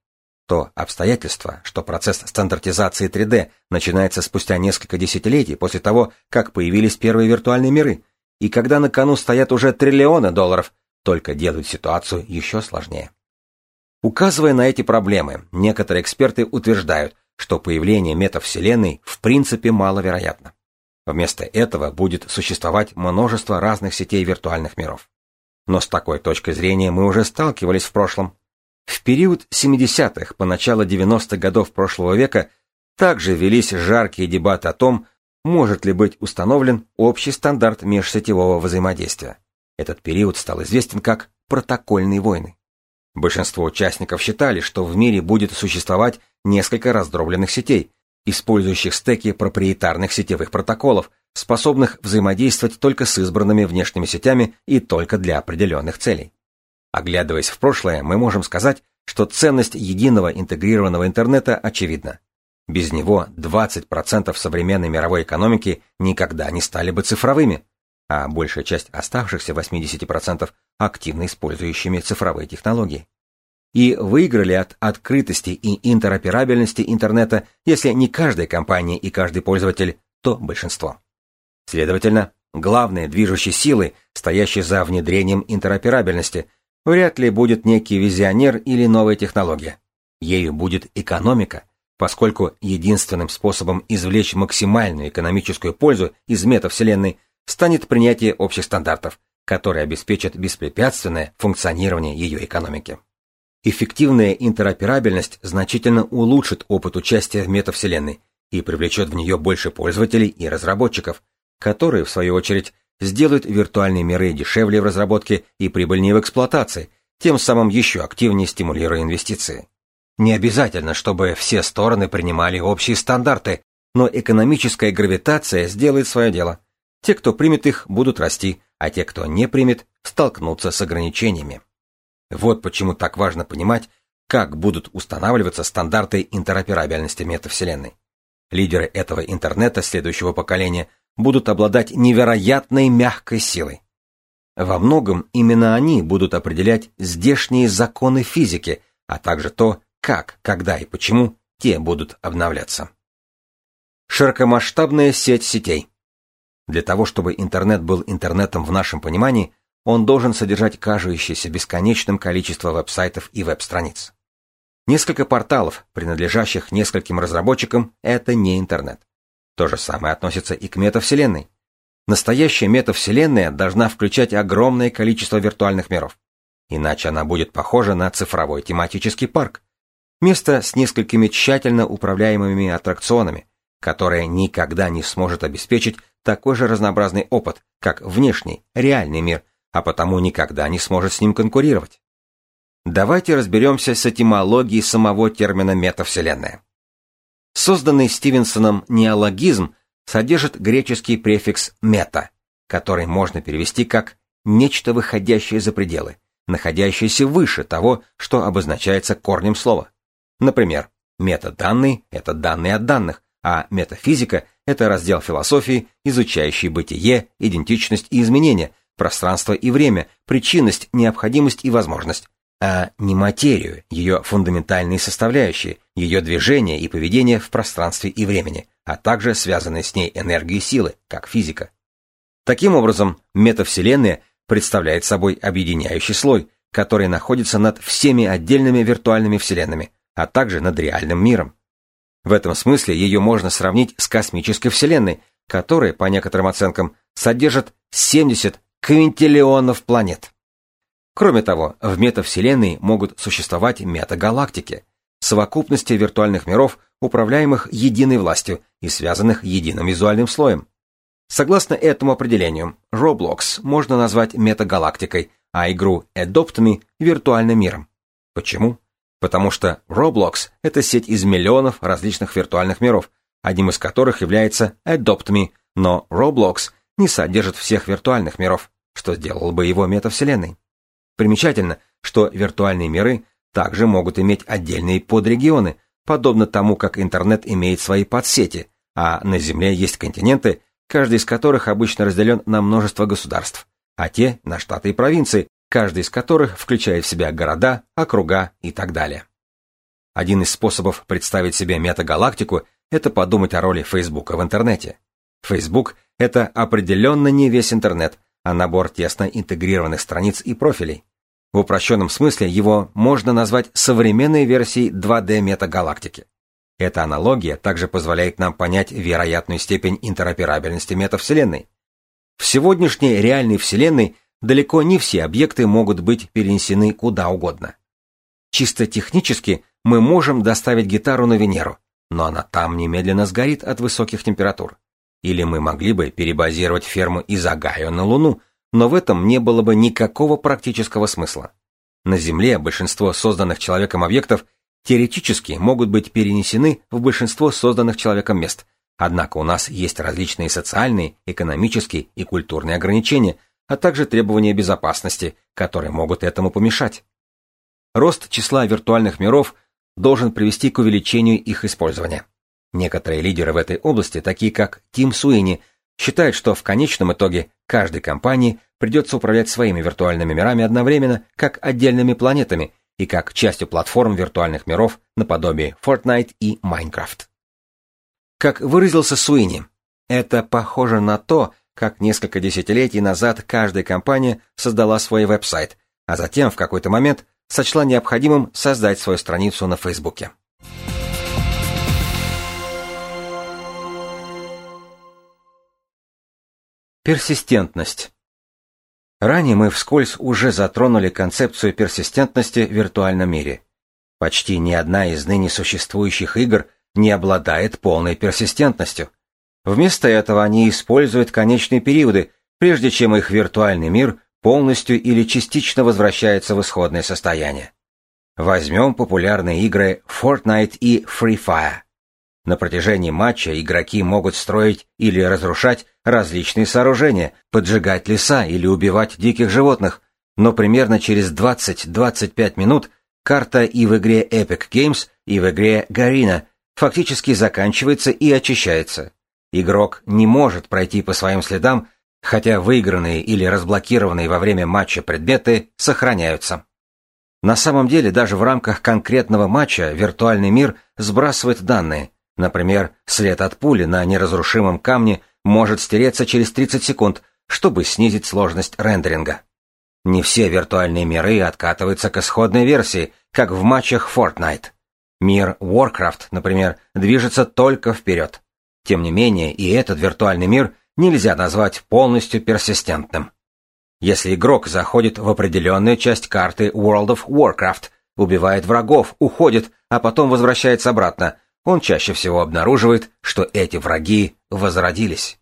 То обстоятельство, что процесс стандартизации 3D начинается спустя несколько десятилетий после того, как появились первые виртуальные миры, и когда на кону стоят уже триллионы долларов, только делают ситуацию еще сложнее. Указывая на эти проблемы, некоторые эксперты утверждают, что появление метавселенной в принципе маловероятно. Вместо этого будет существовать множество разных сетей виртуальных миров. Но с такой точкой зрения мы уже сталкивались в прошлом. В период 70-х по начало 90-х годов прошлого века также велись жаркие дебаты о том, может ли быть установлен общий стандарт межсетевого взаимодействия. Этот период стал известен как протокольные войны. Большинство участников считали, что в мире будет существовать несколько раздробленных сетей, использующих стеки проприетарных сетевых протоколов, способных взаимодействовать только с избранными внешними сетями и только для определенных целей. Оглядываясь в прошлое, мы можем сказать, что ценность единого интегрированного интернета очевидна. Без него 20% современной мировой экономики никогда не стали бы цифровыми, а большая часть оставшихся 80% активно использующими цифровые технологии. И выиграли от открытости и интероперабельности интернета, если не каждая компания и каждый пользователь, то большинство. Следовательно, главные движущие силы, стоящие за внедрением интероперабельности, вряд ли будет некий визионер или новая технология. Ею будет экономика, поскольку единственным способом извлечь максимальную экономическую пользу из метавселенной станет принятие общих стандартов, которые обеспечат беспрепятственное функционирование ее экономики. Эффективная интероперабельность значительно улучшит опыт участия в метавселенной и привлечет в нее больше пользователей и разработчиков, которые, в свою очередь, сделают виртуальные миры дешевле в разработке и прибыльнее в эксплуатации, тем самым еще активнее стимулируя инвестиции. Не обязательно, чтобы все стороны принимали общие стандарты, но экономическая гравитация сделает свое дело. Те, кто примет их, будут расти, а те, кто не примет, столкнутся с ограничениями. Вот почему так важно понимать, как будут устанавливаться стандарты интероперабельности метавселенной. Лидеры этого интернета следующего поколения будут обладать невероятной мягкой силой. Во многом именно они будут определять здешние законы физики, а также то, как, когда и почему те будут обновляться. Широкомасштабная сеть сетей. Для того, чтобы интернет был интернетом в нашем понимании, он должен содержать кажущееся бесконечным количество веб-сайтов и веб-страниц. Несколько порталов, принадлежащих нескольким разработчикам, это не интернет. То же самое относится и к метавселенной. Настоящая метавселенная должна включать огромное количество виртуальных миров. Иначе она будет похожа на цифровой тематический парк. Место с несколькими тщательно управляемыми аттракционами, которое никогда не сможет обеспечить такой же разнообразный опыт, как внешний, реальный мир, а потому никогда не сможет с ним конкурировать. Давайте разберемся с этимологией самого термина метавселенная. Созданный Стивенсоном неологизм содержит греческий префикс «мета», который можно перевести как «нечто выходящее за пределы», находящееся выше того, что обозначается корнем слова. Например, метаданные — это данные от данных, а метафизика — это раздел философии, изучающий бытие, идентичность и изменения, пространство и время, причинность, необходимость и возможность, а не материю, ее фундаментальные составляющие, ее движение и поведение в пространстве и времени, а также связанные с ней энергии и силы, как физика. Таким образом, метавселенная представляет собой объединяющий слой, который находится над всеми отдельными виртуальными вселенными, а также над реальным миром. В этом смысле ее можно сравнить с космической вселенной, которая, по некоторым оценкам, содержит 70 квинтиллионов планет. Кроме того, в метавселенной могут существовать метагалактики, совокупности виртуальных миров, управляемых единой властью и связанных единым визуальным слоем. Согласно этому определению, Roblox можно назвать метагалактикой, а игру Adopt Me – виртуальным миром. Почему? Потому что Roblox – это сеть из миллионов различных виртуальных миров, одним из которых является Adopt Me, но Roblox не содержит всех виртуальных миров, что сделало бы его метавселенной. Примечательно, что виртуальные миры также могут иметь отдельные подрегионы, подобно тому, как интернет имеет свои подсети, а на Земле есть континенты, каждый из которых обычно разделен на множество государств, а те — на штаты и провинции, каждый из которых включает в себя города, округа и так далее. Один из способов представить себе метагалактику – это подумать о роли Фейсбука в интернете. Facebook – это определенно не весь интернет, а набор тесно интегрированных страниц и профилей. В упрощенном смысле его можно назвать современной версией 2D метагалактики. Эта аналогия также позволяет нам понять вероятную степень интероперабельности метавселенной. В сегодняшней реальной вселенной далеко не все объекты могут быть перенесены куда угодно. Чисто технически мы можем доставить гитару на Венеру, но она там немедленно сгорит от высоких температур. Или мы могли бы перебазировать ферму из Агаю на Луну, но в этом не было бы никакого практического смысла. На Земле большинство созданных человеком объектов теоретически могут быть перенесены в большинство созданных человеком мест, однако у нас есть различные социальные, экономические и культурные ограничения, а также требования безопасности, которые могут этому помешать. Рост числа виртуальных миров должен привести к увеличению их использования. Некоторые лидеры в этой области, такие как Тим Суини, считают, что в конечном итоге каждой компании придется управлять своими виртуальными мирами одновременно, как отдельными планетами и как частью платформ виртуальных миров наподобие Fortnite и Minecraft. Как выразился Суини, это похоже на то, как несколько десятилетий назад каждая компания создала свой веб-сайт, а затем в какой-то момент сочла необходимым создать свою страницу на Фейсбуке. Персистентность. Ранее мы вскользь уже затронули концепцию персистентности в виртуальном мире. Почти ни одна из ныне существующих игр не обладает полной персистентностью. Вместо этого они используют конечные периоды, прежде чем их виртуальный мир полностью или частично возвращается в исходное состояние. Возьмем популярные игры Fortnite и Free Fire. На протяжении матча игроки могут строить или разрушать различные сооружения, поджигать леса или убивать диких животных, но примерно через 20-25 минут карта и в игре Epic Games, и в игре Garena фактически заканчивается и очищается. Игрок не может пройти по своим следам, хотя выигранные или разблокированные во время матча предметы сохраняются. На самом деле даже в рамках конкретного матча виртуальный мир сбрасывает данные. Например, след от пули на неразрушимом камне может стереться через 30 секунд, чтобы снизить сложность рендеринга. Не все виртуальные миры откатываются к исходной версии, как в матчах Fortnite. Мир Warcraft, например, движется только вперед. Тем не менее, и этот виртуальный мир нельзя назвать полностью персистентным. Если игрок заходит в определенную часть карты World of Warcraft, убивает врагов, уходит, а потом возвращается обратно, он чаще всего обнаруживает, что эти враги возродились.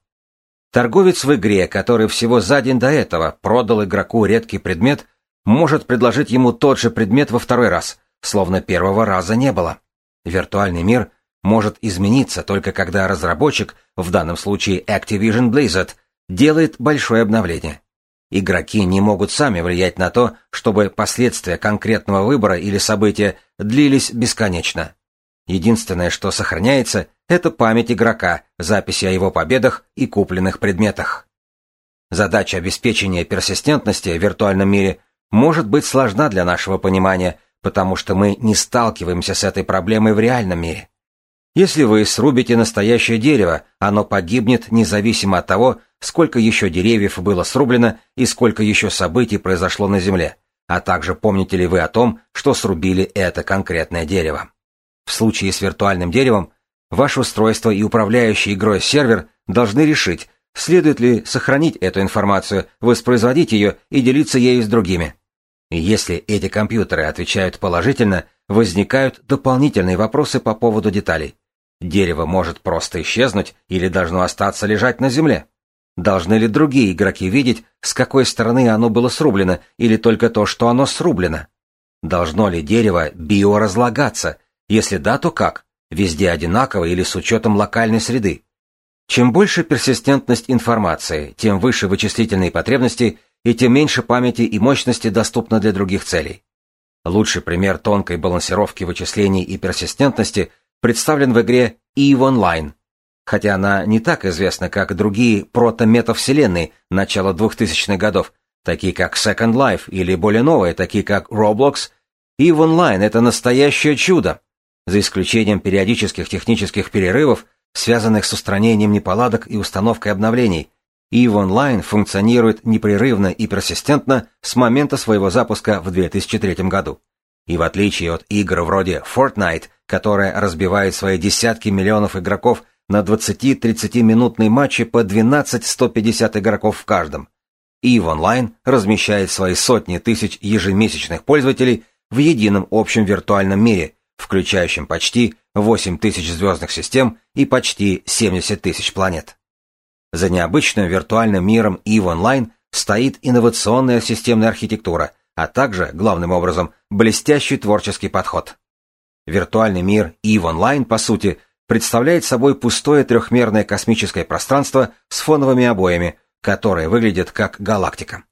Торговец в игре, который всего за день до этого продал игроку редкий предмет, может предложить ему тот же предмет во второй раз, словно первого раза не было. Виртуальный мир может измениться только когда разработчик, в данном случае Activision Blizzard, делает большое обновление. Игроки не могут сами влиять на то, чтобы последствия конкретного выбора или события длились бесконечно. Единственное, что сохраняется, это память игрока, записи о его победах и купленных предметах. Задача обеспечения персистентности в виртуальном мире может быть сложна для нашего понимания, потому что мы не сталкиваемся с этой проблемой в реальном мире. Если вы срубите настоящее дерево, оно погибнет независимо от того, сколько еще деревьев было срублено и сколько еще событий произошло на Земле, а также помните ли вы о том, что срубили это конкретное дерево. В случае с виртуальным деревом, ваше устройство и управляющий игрой сервер должны решить, следует ли сохранить эту информацию, воспроизводить ее и делиться ею с другими. И если эти компьютеры отвечают положительно, возникают дополнительные вопросы по поводу деталей. Дерево может просто исчезнуть или должно остаться лежать на земле. Должны ли другие игроки видеть, с какой стороны оно было срублено, или только то, что оно срублено? Должно ли дерево биоразлагаться, если да, то как? Везде одинаково или с учетом локальной среды? Чем больше персистентность информации, тем выше вычислительные потребности и тем меньше памяти и мощности доступно для других целей. Лучший пример тонкой балансировки вычислений и персистентности представлен в игре EVE Online, хотя она не так известна, как другие прото-метавселенные начала 2000-х годов, такие как Second Life или более новые, такие как Roblox, EVE Online — это настоящее чудо за исключением периодических технических перерывов, связанных с устранением неполадок и установкой обновлений. EVE Online функционирует непрерывно и персистентно с момента своего запуска в 2003 году. И в отличие от игр вроде Fortnite, которая разбивает свои десятки миллионов игроков на 20-30 минутные матчи по 12-150 игроков в каждом, EVE Online размещает свои сотни тысяч ежемесячных пользователей в едином общем виртуальном мире, включающим почти 8 тысяч звездных систем и почти 70 тысяч планет. За необычным виртуальным миром EVE Online стоит инновационная системная архитектура, а также, главным образом, блестящий творческий подход. Виртуальный мир EVE Online, по сути, представляет собой пустое трехмерное космическое пространство с фоновыми обоями, которое выглядит как галактика.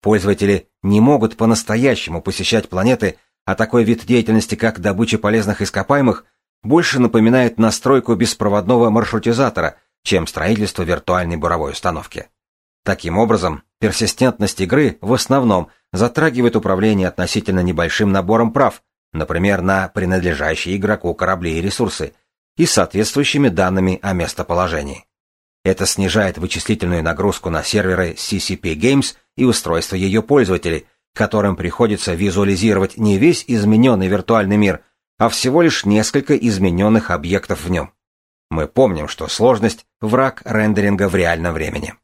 Пользователи не могут по-настоящему посещать планеты а такой вид деятельности, как добыча полезных ископаемых, больше напоминает настройку беспроводного маршрутизатора, чем строительство виртуальной буровой установки. Таким образом, персистентность игры в основном затрагивает управление относительно небольшим набором прав, например, на принадлежащие игроку корабли и ресурсы, и соответствующими данными о местоположении. Это снижает вычислительную нагрузку на серверы CCP Games и устройства ее пользователей, которым приходится визуализировать не весь измененный виртуальный мир, а всего лишь несколько измененных объектов в нем. Мы помним, что сложность – враг рендеринга в реальном времени.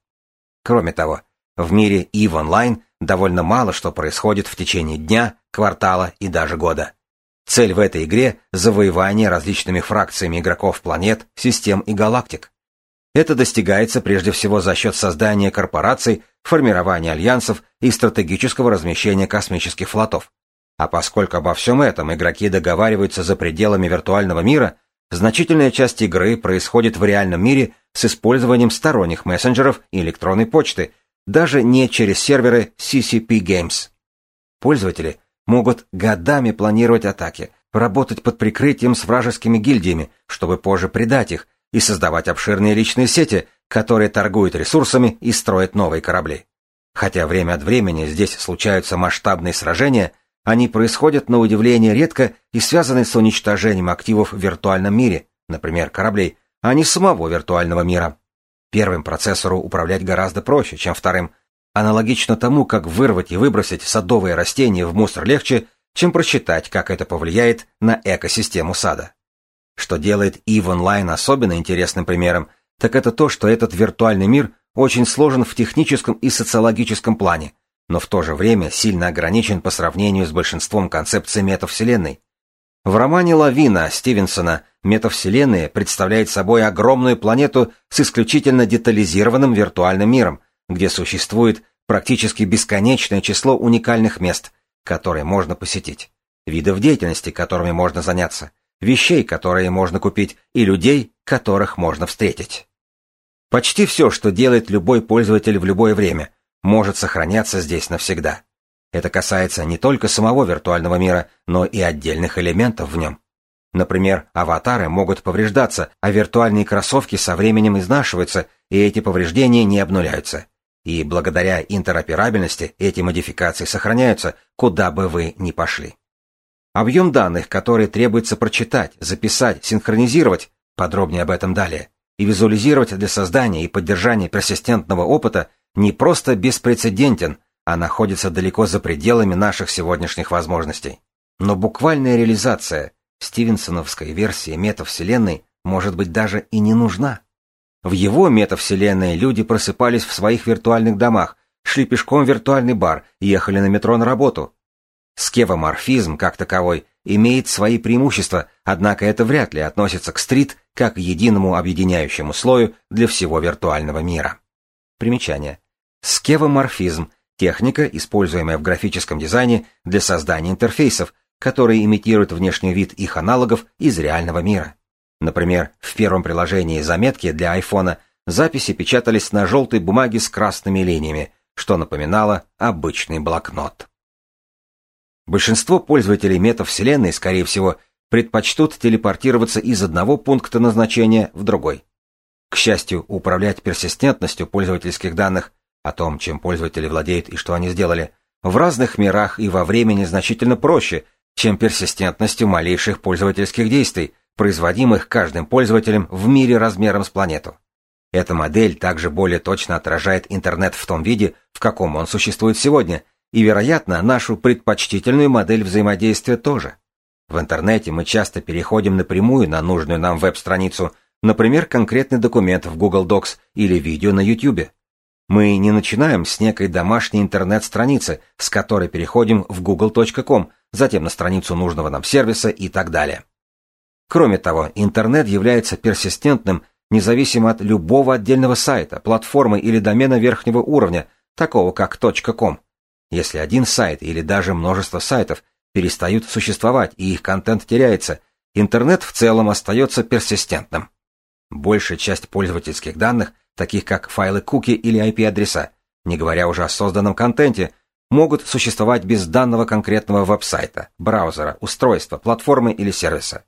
Кроме того, в мире EVE Online довольно мало что происходит в течение дня, квартала и даже года. Цель в этой игре – завоевание различными фракциями игроков планет, систем и галактик. Это достигается прежде всего за счет создания корпораций, формирования альянсов и стратегического размещения космических флотов. А поскольку обо всем этом игроки договариваются за пределами виртуального мира, значительная часть игры происходит в реальном мире с использованием сторонних мессенджеров и электронной почты, даже не через серверы CCP Games. Пользователи могут годами планировать атаки, работать под прикрытием с вражескими гильдиями, чтобы позже предать их, и создавать обширные личные сети, которые торгуют ресурсами и строят новые корабли. Хотя время от времени здесь случаются масштабные сражения, они происходят на удивление редко и связаны с уничтожением активов в виртуальном мире, например, кораблей, а не самого виртуального мира. Первым процессору управлять гораздо проще, чем вторым. Аналогично тому, как вырвать и выбросить садовые растения в мусор легче, чем просчитать, как это повлияет на экосистему сада. Что делает EVE Online особенно интересным примером, так это то, что этот виртуальный мир очень сложен в техническом и социологическом плане, но в то же время сильно ограничен по сравнению с большинством концепций метавселенной. В романе Лавина Стивенсона метавселенная представляет собой огромную планету с исключительно детализированным виртуальным миром, где существует практически бесконечное число уникальных мест, которые можно посетить, видов деятельности, которыми можно заняться, вещей, которые можно купить, и людей, которых можно встретить. Почти все, что делает любой пользователь в любое время, может сохраняться здесь навсегда. Это касается не только самого виртуального мира, но и отдельных элементов в нем. Например, аватары могут повреждаться, а виртуальные кроссовки со временем изнашиваются, и эти повреждения не обнуляются. И благодаря интероперабельности эти модификации сохраняются, куда бы вы ни пошли. Объем данных, которые требуется прочитать, записать, синхронизировать, подробнее об этом далее, и визуализировать для создания и поддержания персистентного опыта не просто беспрецедентен, а находится далеко за пределами наших сегодняшних возможностей. Но буквальная реализация стивенсоновской версии метавселенной может быть даже и не нужна. В его метавселенной люди просыпались в своих виртуальных домах, шли пешком в виртуальный бар, ехали на метро на работу. Скевоморфизм, как таковой, имеет свои преимущества, однако это вряд ли относится к стрит как к единому объединяющему слою для всего виртуального мира. Примечание. Скевоморфизм Техника, используемая в графическом дизайне для создания интерфейсов, которые имитируют внешний вид их аналогов из реального мира. Например, в первом приложении заметки для айфона записи печатались на желтой бумаге с красными линиями, что напоминало обычный блокнот. Большинство пользователей метавселенной, скорее всего, предпочтут телепортироваться из одного пункта назначения в другой. К счастью, управлять персистентностью пользовательских данных о том, чем пользователи владеют и что они сделали, в разных мирах и во времени значительно проще, чем персистентностью малейших пользовательских действий, производимых каждым пользователем в мире размером с планету. Эта модель также более точно отражает интернет в том виде, в каком он существует сегодня, и, вероятно, нашу предпочтительную модель взаимодействия тоже. В интернете мы часто переходим напрямую на нужную нам веб-страницу, например, конкретный документ в Google Docs или видео на YouTube. Мы не начинаем с некой домашней интернет-страницы, с которой переходим в google.com, затем на страницу нужного нам сервиса и так далее. Кроме того, интернет является персистентным независимо от любого отдельного сайта, платформы или домена верхнего уровня, такого как .com. Если один сайт или даже множество сайтов перестают существовать и их контент теряется, интернет в целом остается персистентным. Большая часть пользовательских данных таких как файлы куки или IP-адреса, не говоря уже о созданном контенте, могут существовать без данного конкретного веб-сайта, браузера, устройства, платформы или сервиса.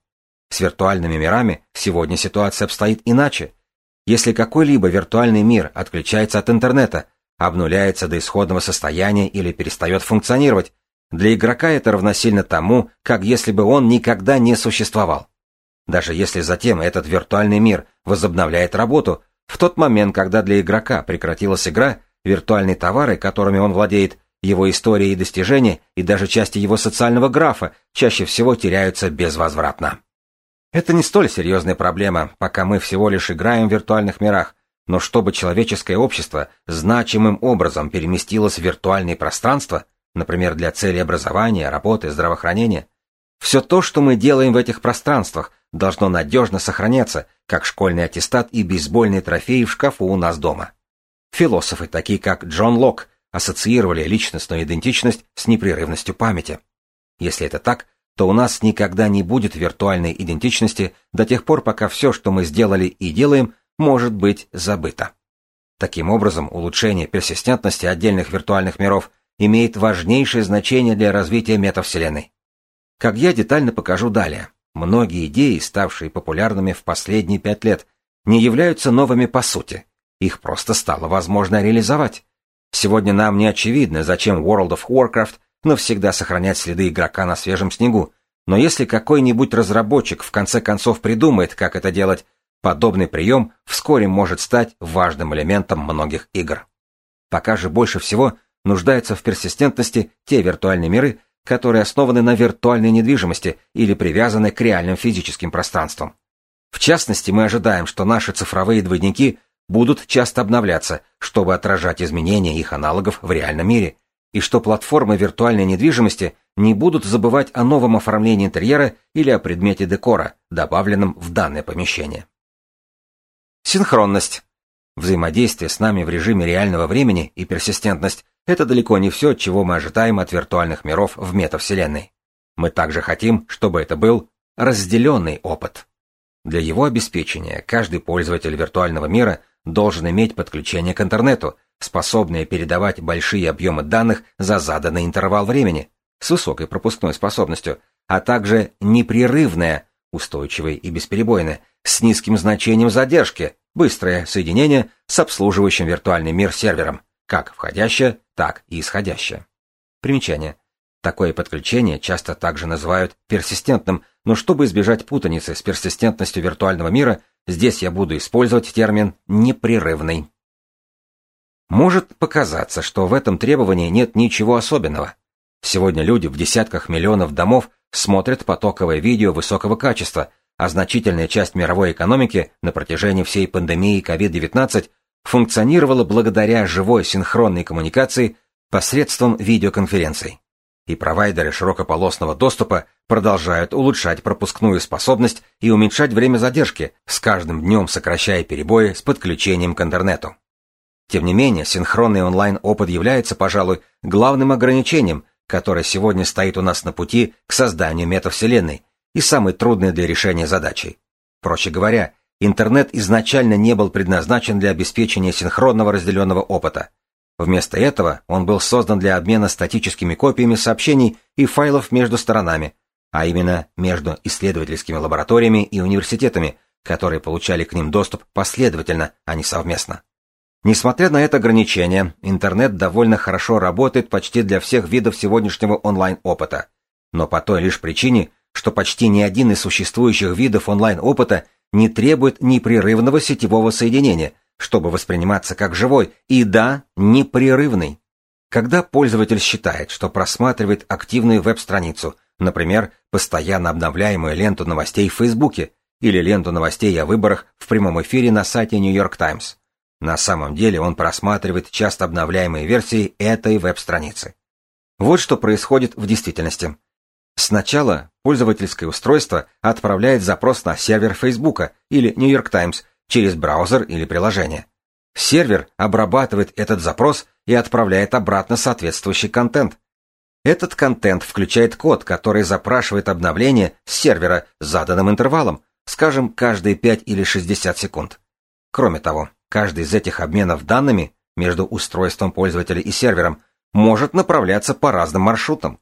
С виртуальными мирами сегодня ситуация обстоит иначе. Если какой-либо виртуальный мир отключается от интернета, обнуляется до исходного состояния или перестает функционировать, для игрока это равносильно тому, как если бы он никогда не существовал. Даже если затем этот виртуальный мир возобновляет работу, в тот момент, когда для игрока прекратилась игра, виртуальные товары, которыми он владеет, его история и достижения, и даже части его социального графа чаще всего теряются безвозвратно. Это не столь серьезная проблема, пока мы всего лишь играем в виртуальных мирах, но чтобы человеческое общество значимым образом переместилось в виртуальные пространства, например, для цели образования, работы, здравоохранения, все то, что мы делаем в этих пространствах, должно надежно сохраняться, как школьный аттестат и бейсбольные трофеи в шкафу у нас дома. Философы, такие как Джон Лок, ассоциировали личностную идентичность с непрерывностью памяти. Если это так, то у нас никогда не будет виртуальной идентичности до тех пор, пока все, что мы сделали и делаем, может быть забыто. Таким образом, улучшение персистентности отдельных виртуальных миров имеет важнейшее значение для развития метавселенной. Как я детально покажу далее, многие идеи, ставшие популярными в последние пять лет, не являются новыми по сути. Их просто стало возможно реализовать. Сегодня нам не очевидно, зачем World of Warcraft навсегда сохранять следы игрока на свежем снегу, но если какой-нибудь разработчик в конце концов придумает, как это делать, подобный прием вскоре может стать важным элементом многих игр. Пока же больше всего нуждаются в персистентности те виртуальные миры, которые основаны на виртуальной недвижимости или привязаны к реальным физическим пространствам. В частности, мы ожидаем, что наши цифровые двойники будут часто обновляться, чтобы отражать изменения их аналогов в реальном мире, и что платформы виртуальной недвижимости не будут забывать о новом оформлении интерьера или о предмете декора, добавленном в данное помещение. Синхронность. Взаимодействие с нами в режиме реального времени и персистентность – это далеко не все, чего мы ожидаем от виртуальных миров в метавселенной. Мы также хотим, чтобы это был разделенный опыт. Для его обеспечения каждый пользователь виртуального мира должен иметь подключение к интернету, способное передавать большие объемы данных за заданный интервал времени, с высокой пропускной способностью, а также непрерывное, устойчивое и бесперебойное, с низким значением задержки, быстрое соединение с обслуживающим виртуальный мир сервером, как входящее, так и исходящее. Примечание. Такое подключение часто также называют персистентным, но чтобы избежать путаницы с персистентностью виртуального мира, здесь я буду использовать термин «непрерывный». Может показаться, что в этом требовании нет ничего особенного. Сегодня люди в десятках миллионов домов смотрят потоковое видео высокого качества, а значительная часть мировой экономики на протяжении всей пандемии COVID-19 функционировала благодаря живой синхронной коммуникации посредством видеоконференций. И провайдеры широкополосного доступа продолжают улучшать пропускную способность и уменьшать время задержки, с каждым днем сокращая перебои с подключением к интернету. Тем не менее, синхронный онлайн-опыт является, пожалуй, главным ограничением, которое сегодня стоит у нас на пути к созданию метавселенной и самой трудной для решения задачей. Проще говоря, интернет изначально не был предназначен для обеспечения синхронного разделенного опыта. Вместо этого он был создан для обмена статическими копиями сообщений и файлов между сторонами, а именно между исследовательскими лабораториями и университетами, которые получали к ним доступ последовательно, а не совместно. Несмотря на это ограничение, интернет довольно хорошо работает почти для всех видов сегодняшнего онлайн-опыта. Но по той лишь причине, что почти ни один из существующих видов онлайн-опыта не требует непрерывного сетевого соединения, чтобы восприниматься как живой, и да, непрерывный. Когда пользователь считает, что просматривает активную веб-страницу, например, постоянно обновляемую ленту новостей в Фейсбуке или ленту новостей о выборах в прямом эфире на сайте New York Times, на самом деле он просматривает часто обновляемые версии этой веб-страницы. Вот что происходит в действительности. Сначала пользовательское устройство отправляет запрос на сервер Facebook или New York Times через браузер или приложение. Сервер обрабатывает этот запрос и отправляет обратно соответствующий контент. Этот контент включает код, который запрашивает обновление с сервера с заданным интервалом, скажем, каждые 5 или 60 секунд. Кроме того, Каждый из этих обменов данными между устройством пользователя и сервером может направляться по разным маршрутам.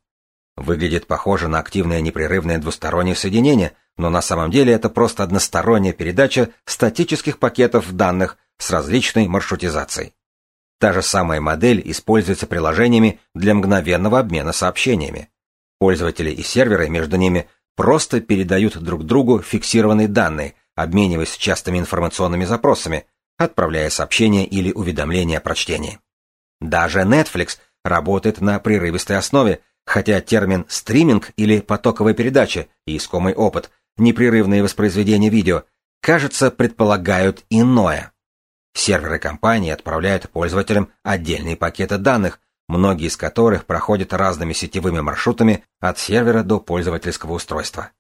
Выглядит похоже на активное непрерывное двустороннее соединение, но на самом деле это просто односторонняя передача статических пакетов данных с различной маршрутизацией. Та же самая модель используется приложениями для мгновенного обмена сообщениями. Пользователи и серверы между ними просто передают друг другу фиксированные данные, обмениваясь частыми информационными запросами, отправляя сообщения или уведомления о прочтении. Даже Netflix работает на прерывистой основе, хотя термин «стриминг» или «потоковая передача» и искомый опыт, непрерывное воспроизведение видео, кажется, предполагают иное. Серверы компании отправляют пользователям отдельные пакеты данных, многие из которых проходят разными сетевыми маршрутами от сервера до пользовательского устройства.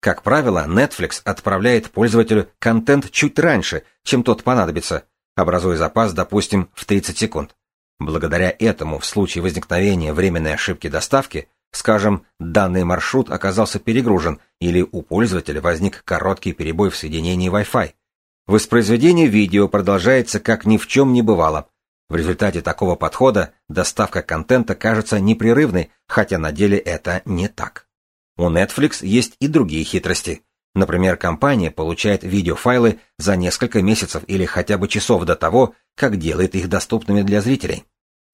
Как правило, Netflix отправляет пользователю контент чуть раньше, чем тот понадобится, образуя запас, допустим, в 30 секунд. Благодаря этому в случае возникновения временной ошибки доставки, скажем, данный маршрут оказался перегружен или у пользователя возник короткий перебой в соединении Wi-Fi, воспроизведение видео продолжается как ни в чем не бывало. В результате такого подхода доставка контента кажется непрерывной, хотя на деле это не так. У Netflix есть и другие хитрости. Например, компания получает видеофайлы за несколько месяцев или хотя бы часов до того, как делает их доступными для зрителей.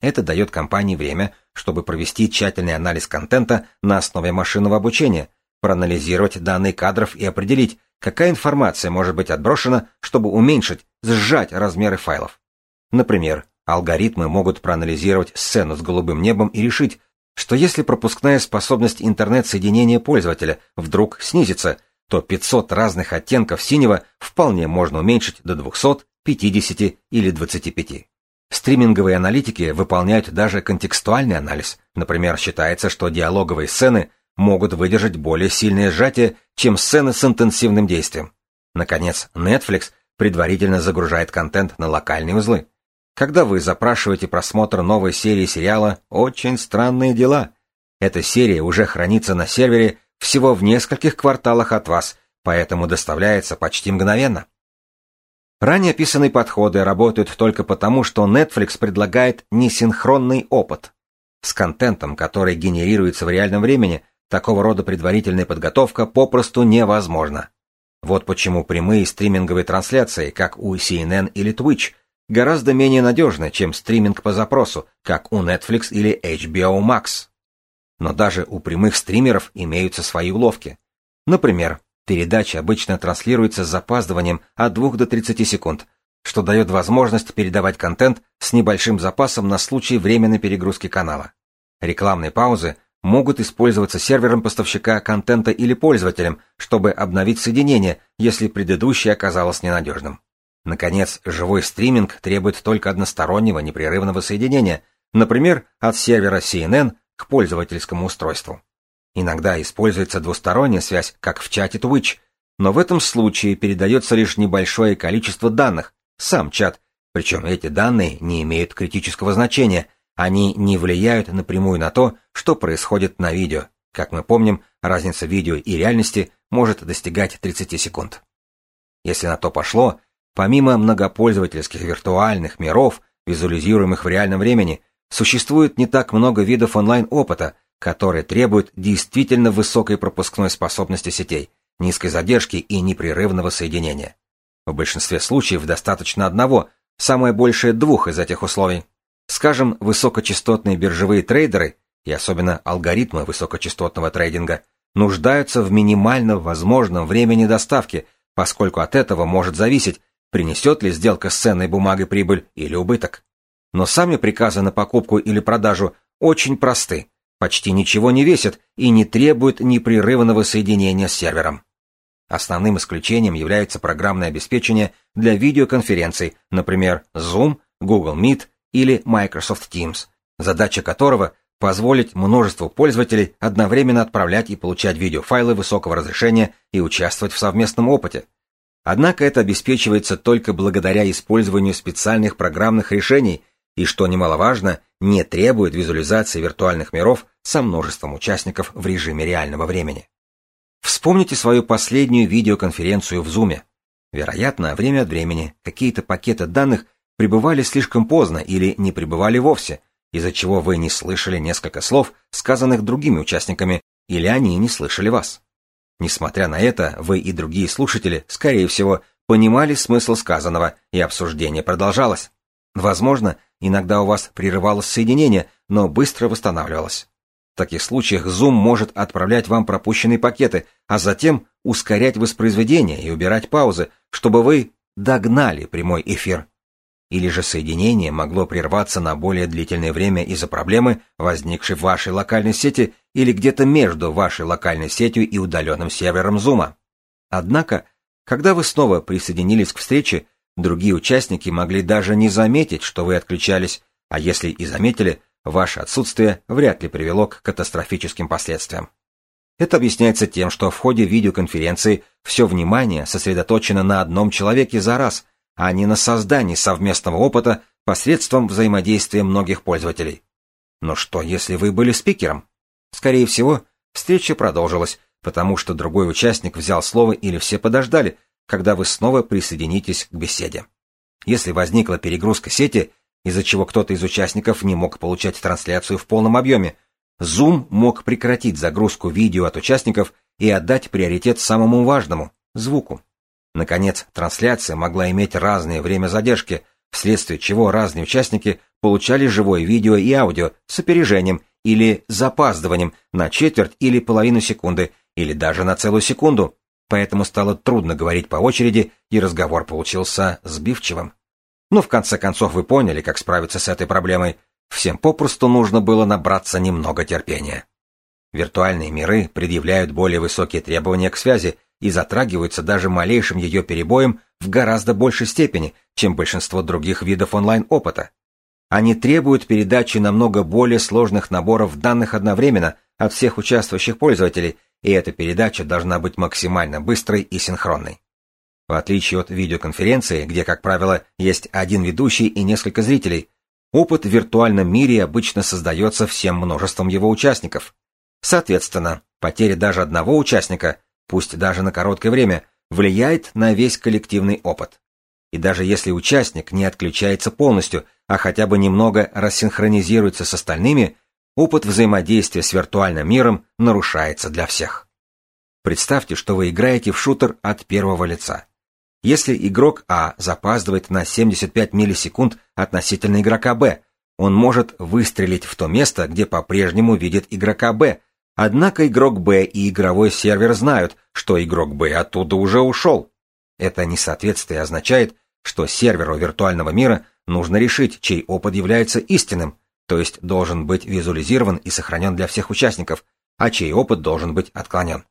Это дает компании время, чтобы провести тщательный анализ контента на основе машинного обучения, проанализировать данные кадров и определить, какая информация может быть отброшена, чтобы уменьшить, сжать размеры файлов. Например, алгоритмы могут проанализировать сцену с голубым небом и решить, что если пропускная способность интернет-соединения пользователя вдруг снизится, то 500 разных оттенков синего вполне можно уменьшить до 200, 50 или 25. Стриминговые аналитики выполняют даже контекстуальный анализ. Например, считается, что диалоговые сцены могут выдержать более сильное сжатие, чем сцены с интенсивным действием. Наконец, Netflix предварительно загружает контент на локальные узлы. Когда вы запрашиваете просмотр новой серии сериала «Очень странные дела», эта серия уже хранится на сервере всего в нескольких кварталах от вас, поэтому доставляется почти мгновенно. Ранее описанные подходы работают только потому, что Netflix предлагает несинхронный опыт. С контентом, который генерируется в реальном времени, такого рода предварительная подготовка попросту невозможна. Вот почему прямые стриминговые трансляции, как у CNN или Twitch – гораздо менее надежны, чем стриминг по запросу, как у Netflix или HBO Max. Но даже у прямых стримеров имеются свои уловки. Например, передача обычно транслируется с запаздыванием от 2 до 30 секунд, что дает возможность передавать контент с небольшим запасом на случай временной перегрузки канала. Рекламные паузы могут использоваться сервером поставщика контента или пользователем, чтобы обновить соединение, если предыдущее оказалось ненадежным. Наконец, живой стриминг требует только одностороннего непрерывного соединения, например, от сервера CNN к пользовательскому устройству. Иногда используется двусторонняя связь, как в чате Twitch, но в этом случае передается лишь небольшое количество данных, сам чат, причем эти данные не имеют критического значения, они не влияют напрямую на то, что происходит на видео. Как мы помним, разница видео и реальности может достигать 30 секунд. Если на то пошло, Помимо многопользовательских виртуальных миров, визуализируемых в реальном времени, существует не так много видов онлайн-опыта, которые требуют действительно высокой пропускной способности сетей, низкой задержки и непрерывного соединения. В большинстве случаев достаточно одного, самое большее двух из этих условий. Скажем, высокочастотные биржевые трейдеры, и особенно алгоритмы высокочастотного трейдинга, нуждаются в минимально возможном времени доставки, поскольку от этого может зависеть, принесет ли сделка с ценной бумагой прибыль или убыток. Но сами приказы на покупку или продажу очень просты, почти ничего не весят и не требуют непрерывного соединения с сервером. Основным исключением является программное обеспечение для видеоконференций, например, Zoom, Google Meet или Microsoft Teams, задача которого – позволить множеству пользователей одновременно отправлять и получать видеофайлы высокого разрешения и участвовать в совместном опыте, Однако это обеспечивается только благодаря использованию специальных программных решений и, что немаловажно, не требует визуализации виртуальных миров со множеством участников в режиме реального времени. Вспомните свою последнюю видеоконференцию в Zoom. Вероятно, время от времени какие-то пакеты данных прибывали слишком поздно или не прибывали вовсе, из-за чего вы не слышали несколько слов, сказанных другими участниками, или они не слышали вас. Несмотря на это, вы и другие слушатели, скорее всего, понимали смысл сказанного, и обсуждение продолжалось. Возможно, иногда у вас прерывалось соединение, но быстро восстанавливалось. В таких случаях Zoom может отправлять вам пропущенные пакеты, а затем ускорять воспроизведение и убирать паузы, чтобы вы догнали прямой эфир. или же соединение могло прерваться на более длительное время из-за проблемы, возникшей в вашей локальной сети или где-то между вашей локальной сетью и удаленным сервером Zoom. Однако, когда вы снова присоединились к встрече, другие участники могли даже не заметить, что вы отключались, а если и заметили, ваше отсутствие вряд ли привело к катастрофическим последствиям. Это объясняется тем, что в ходе видеоконференции все внимание сосредоточено на одном человеке за раз, а не на создании совместного опыта посредством взаимодействия многих пользователей. Но что, если вы были спикером? Скорее всего, встреча продолжилась, потому что другой участник взял слово или все подождали, когда вы снова присоединитесь к беседе. Если возникла перегрузка сети, из-за чего кто-то из участников не мог получать трансляцию в полном объеме, Zoom мог прекратить загрузку видео от участников и отдать приоритет самому важному – звуку. Наконец, трансляция могла иметь разное время задержки, вследствие чего разные участники получали живое видео и аудио с опережением или запаздыванием на четверть или половину секунды, или даже на целую секунду, поэтому стало трудно говорить по очереди, и разговор получился сбивчивым. Но в конце концов вы поняли, как справиться с этой проблемой. Всем попросту нужно было набраться немного терпения. Виртуальные миры предъявляют более высокие требования к связи и затрагиваются даже малейшим ее перебоем в гораздо большей степени, чем большинство других видов онлайн-опыта. Они требуют передачи намного более сложных наборов данных одновременно от всех участвующих пользователей, и эта передача должна быть максимально быстрой и синхронной. В отличие от видеоконференции, где, как правило, есть один ведущий и несколько зрителей, опыт в виртуальном мире обычно создается всем множеством его участников. Соответственно, потеря даже одного участника, пусть даже на короткое время, влияет на весь коллективный опыт. И даже если участник не отключается полностью, а хотя бы немного рассинхронизируется с остальными, опыт взаимодействия с виртуальным миром нарушается для всех. Представьте, что вы играете в шутер от первого лица. Если игрок А запаздывает на 75 миллисекунд относительно игрока Б, он может выстрелить в то место, где по-прежнему видит игрока Б, однако игрок Б и игровой сервер знают, что игрок Б оттуда уже ушел. Это несоответствие означает, что серверу виртуального мира нужно решить, чей опыт является истинным, то есть должен быть визуализирован и сохранен для всех участников, а чей опыт должен быть отклонен.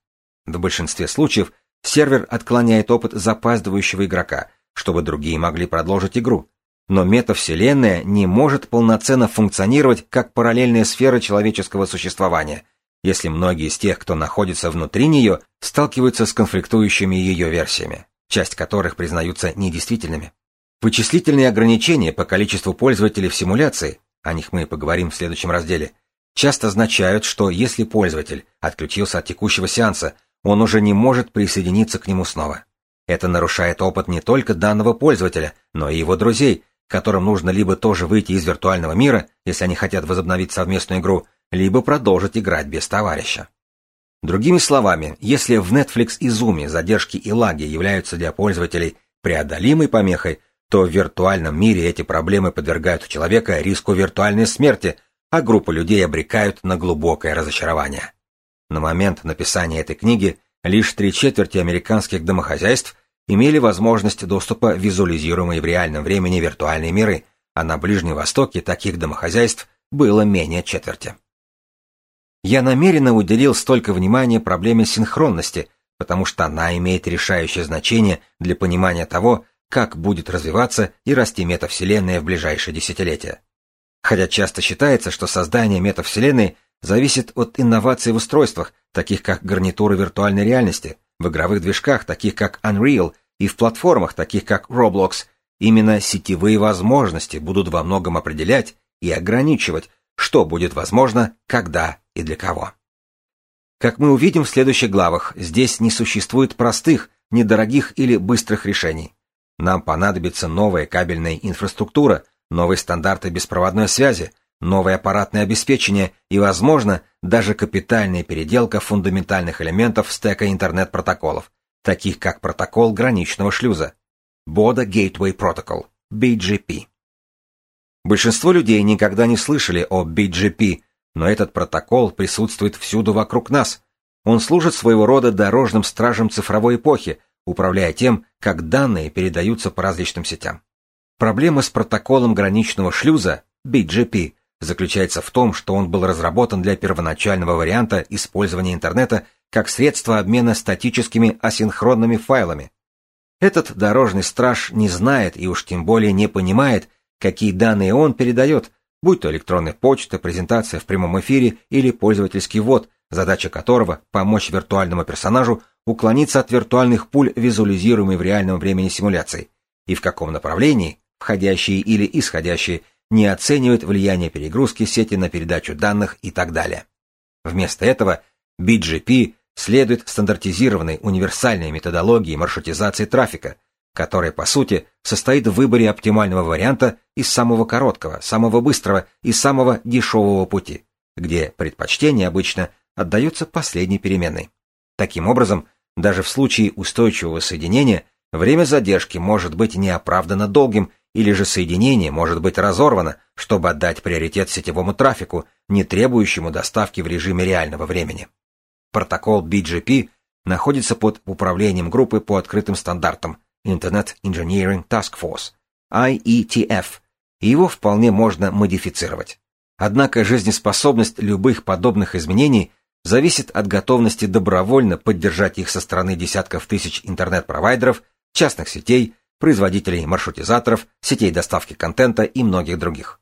В большинстве случаев Сервер отклоняет опыт запаздывающего игрока, чтобы другие могли продолжить игру. Но метавселенная не может полноценно функционировать как параллельная сфера человеческого существования, если многие из тех, кто находится внутри нее, сталкиваются с конфликтующими ее версиями, часть которых признаются недействительными. Вычислительные ограничения по количеству пользователей в симуляции, о них мы поговорим в следующем разделе, часто означают, что если пользователь отключился от текущего сеанса, он уже не может присоединиться к нему снова. Это нарушает опыт не только данного пользователя, но и его друзей, которым нужно либо тоже выйти из виртуального мира, если они хотят возобновить совместную игру, либо продолжить играть без товарища. Другими словами, если в Netflix и Zoom задержки и лаги являются для пользователей преодолимой помехой, то в виртуальном мире эти проблемы подвергают человека риску виртуальной смерти, а группу людей обрекают на глубокое разочарование. На момент написания этой книги лишь три четверти американских домохозяйств имели возможность доступа в визуализируемые в реальном времени виртуальные миры, а на Ближнем Востоке таких домохозяйств было менее четверти. Я намеренно уделил столько внимания проблеме синхронности, потому что она имеет решающее значение для понимания того, как будет развиваться и расти метавселенная в ближайшие десятилетия. Хотя часто считается, что создание метавселенной зависит от инноваций в устройствах, таких как гарнитуры виртуальной реальности, в игровых движках, таких как Unreal, и в платформах, таких как Roblox. Именно сетевые возможности будут во многом определять и ограничивать, что будет возможно, когда и для кого. Как мы увидим в следующих главах, здесь не существует простых, недорогих или быстрых решений. Нам понадобится новая кабельная инфраструктура, новые стандарты беспроводной связи, новое аппаратное обеспечение и, возможно, даже капитальная переделка фундаментальных элементов стека интернет-протоколов, таких как протокол граничного шлюза, Border Gateway Protocol, BGP. Большинство людей никогда не слышали о BGP, но этот протокол присутствует всюду вокруг нас. Он служит своего рода дорожным стражем цифровой эпохи, управляя тем, как данные передаются по различным сетям. Проблема с протоколом граничного шлюза, BGP, заключается в том, что он был разработан для первоначального варианта использования интернета как средство обмена статическими асинхронными файлами. Этот дорожный страж не знает и уж тем более не понимает, какие данные он передает, будь то электронная почта, презентация в прямом эфире или пользовательский ввод, задача которого – помочь виртуальному персонажу уклониться от виртуальных пуль, визуализируемой в реальном времени симуляции, и в каком направлении, входящие или исходящие, не оценивают влияние перегрузки сети на передачу данных и так далее. Вместо этого BGP следует стандартизированной универсальной методологии маршрутизации трафика, которая, по сути, состоит в выборе оптимального варианта из самого короткого, самого быстрого и самого дешевого пути, где предпочтение обычно отдается последней переменной. Таким образом, даже в случае устойчивого соединения время задержки может быть неоправданно долгим или же соединение может быть разорвано, чтобы отдать приоритет сетевому трафику, не требующему доставки в режиме реального времени. Протокол BGP находится под управлением группы по открытым стандартам Internet Engineering Task Force, IETF, и его вполне можно модифицировать. Однако жизнеспособность любых подобных изменений зависит от готовности добровольно поддержать их со стороны десятков тысяч интернет-провайдеров, частных сетей, производителей маршрутизаторов, сетей доставки контента и многих других.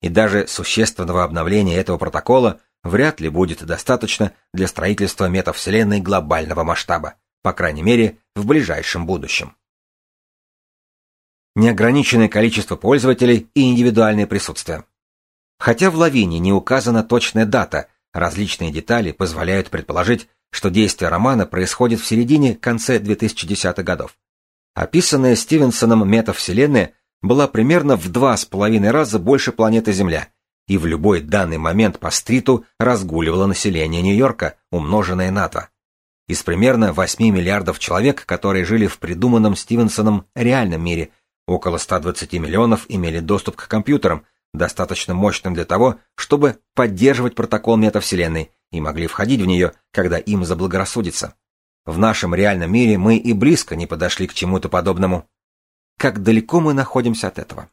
И даже существенного обновления этого протокола вряд ли будет достаточно для строительства метавселенной глобального масштаба, по крайней мере, в ближайшем будущем. Неограниченное количество пользователей и индивидуальное присутствие. Хотя в лавине не указана точная дата, различные детали позволяют предположить, что действие романа происходит в середине-конце 2010-х годов. Описанная Стивенсоном метавселенная была примерно в два с половиной раза больше планеты Земля, и в любой данный момент по стриту разгуливало население Нью-Йорка, умноженное на два. Из примерно 8 миллиардов человек, которые жили в придуманном Стивенсоном реальном мире, около 120 миллионов имели доступ к компьютерам, достаточно мощным для того, чтобы поддерживать протокол метавселенной и могли входить в нее, когда им заблагорассудится. В нашем реальном мире мы и близко не подошли к чему-то подобному. Как далеко мы находимся от этого?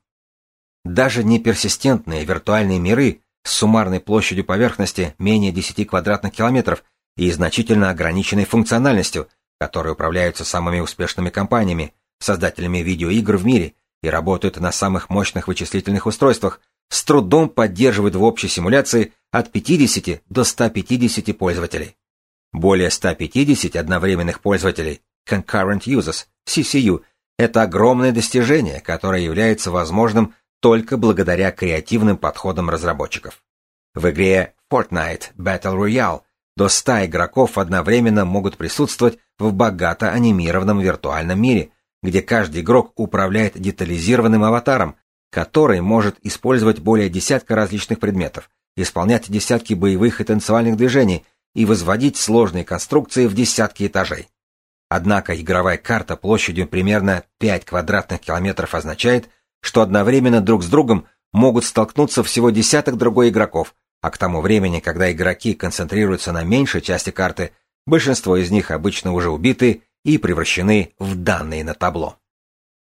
Даже неперсистентные виртуальные миры с суммарной площадью поверхности менее 10 квадратных километров и значительно ограниченной функциональностью, которые управляются самыми успешными компаниями, создателями видеоигр в мире и работают на самых мощных вычислительных устройствах, с трудом поддерживают в общей симуляции от 50 до 150 пользователей. Более 150 одновременных пользователей, Concurrent Users, CCU, это огромное достижение, которое является возможным только благодаря креативным подходам разработчиков. В игре Fortnite Battle Royale до 100 игроков одновременно могут присутствовать в богато анимированном виртуальном мире, где каждый игрок управляет детализированным аватаром, который может использовать более десятка различных предметов, исполнять десятки боевых и танцевальных движений и возводить сложные конструкции в десятки этажей. Однако игровая карта площадью примерно 5 квадратных километров означает, что одновременно друг с другом могут столкнуться всего десяток другой игроков, а к тому времени, когда игроки концентрируются на меньшей части карты, большинство из них обычно уже убиты и превращены в данные на табло.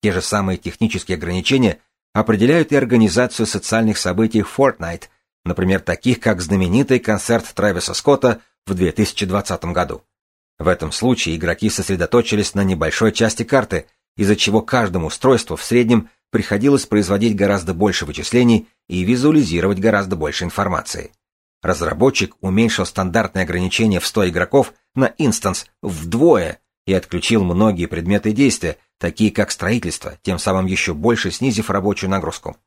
Те же самые технические ограничения определяют и организацию социальных событий Fortnite, например, таких как знаменитый концерт Трэвиса Скотта в 2020 году. В этом случае игроки сосредоточились на небольшой части карты, из-за чего каждому устройству в среднем приходилось производить гораздо больше вычислений и визуализировать гораздо больше информации. Разработчик уменьшил стандартное ограничение в 100 игроков на инстанс вдвое и отключил многие предметы действия, такие как строительство, тем самым еще больше снизив рабочую нагрузку.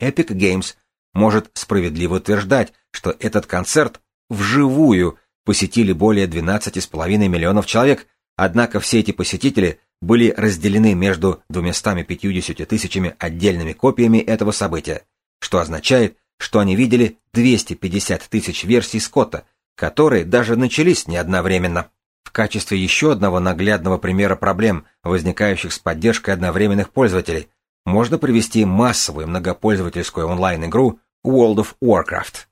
Epic Games может справедливо утверждать, что этот концерт вживую посетили более 12,5 миллионов человек, однако все эти посетители были разделены между 250 тысячами отдельными копиями этого события, что означает, что они видели 250 тысяч версий Скотта, которые даже начались не одновременно. В качестве еще одного наглядного примера проблем, возникающих с поддержкой одновременных пользователей, можно привести массовую многопользовательскую онлайн-игру World of Warcraft.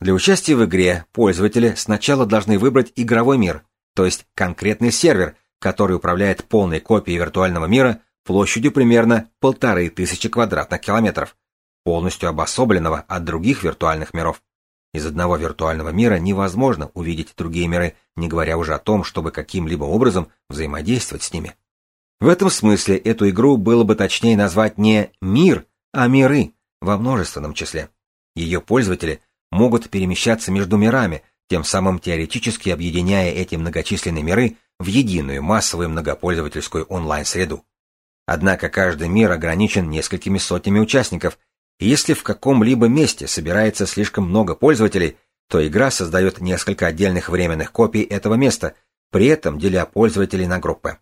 Для участия в игре пользователи сначала должны выбрать игровой мир, то есть конкретный сервер, который управляет полной копией виртуального мира, площадью примерно полторы тысячи квадратных километров, полностью обособленного от других виртуальных миров. Из одного виртуального мира невозможно увидеть другие миры, не говоря уже о том, чтобы каким-либо образом взаимодействовать с ними. В этом смысле эту игру было бы точнее назвать не «мир», а «миры» во множественном числе. Ее пользователи могут перемещаться между мирами, тем самым теоретически объединяя эти многочисленные миры в единую массовую многопользовательскую онлайн-среду. Однако каждый мир ограничен несколькими сотнями участников, если в каком-либо месте собирается слишком много пользователей, то игра создает несколько отдельных временных копий этого места, при этом деля пользователей на группы.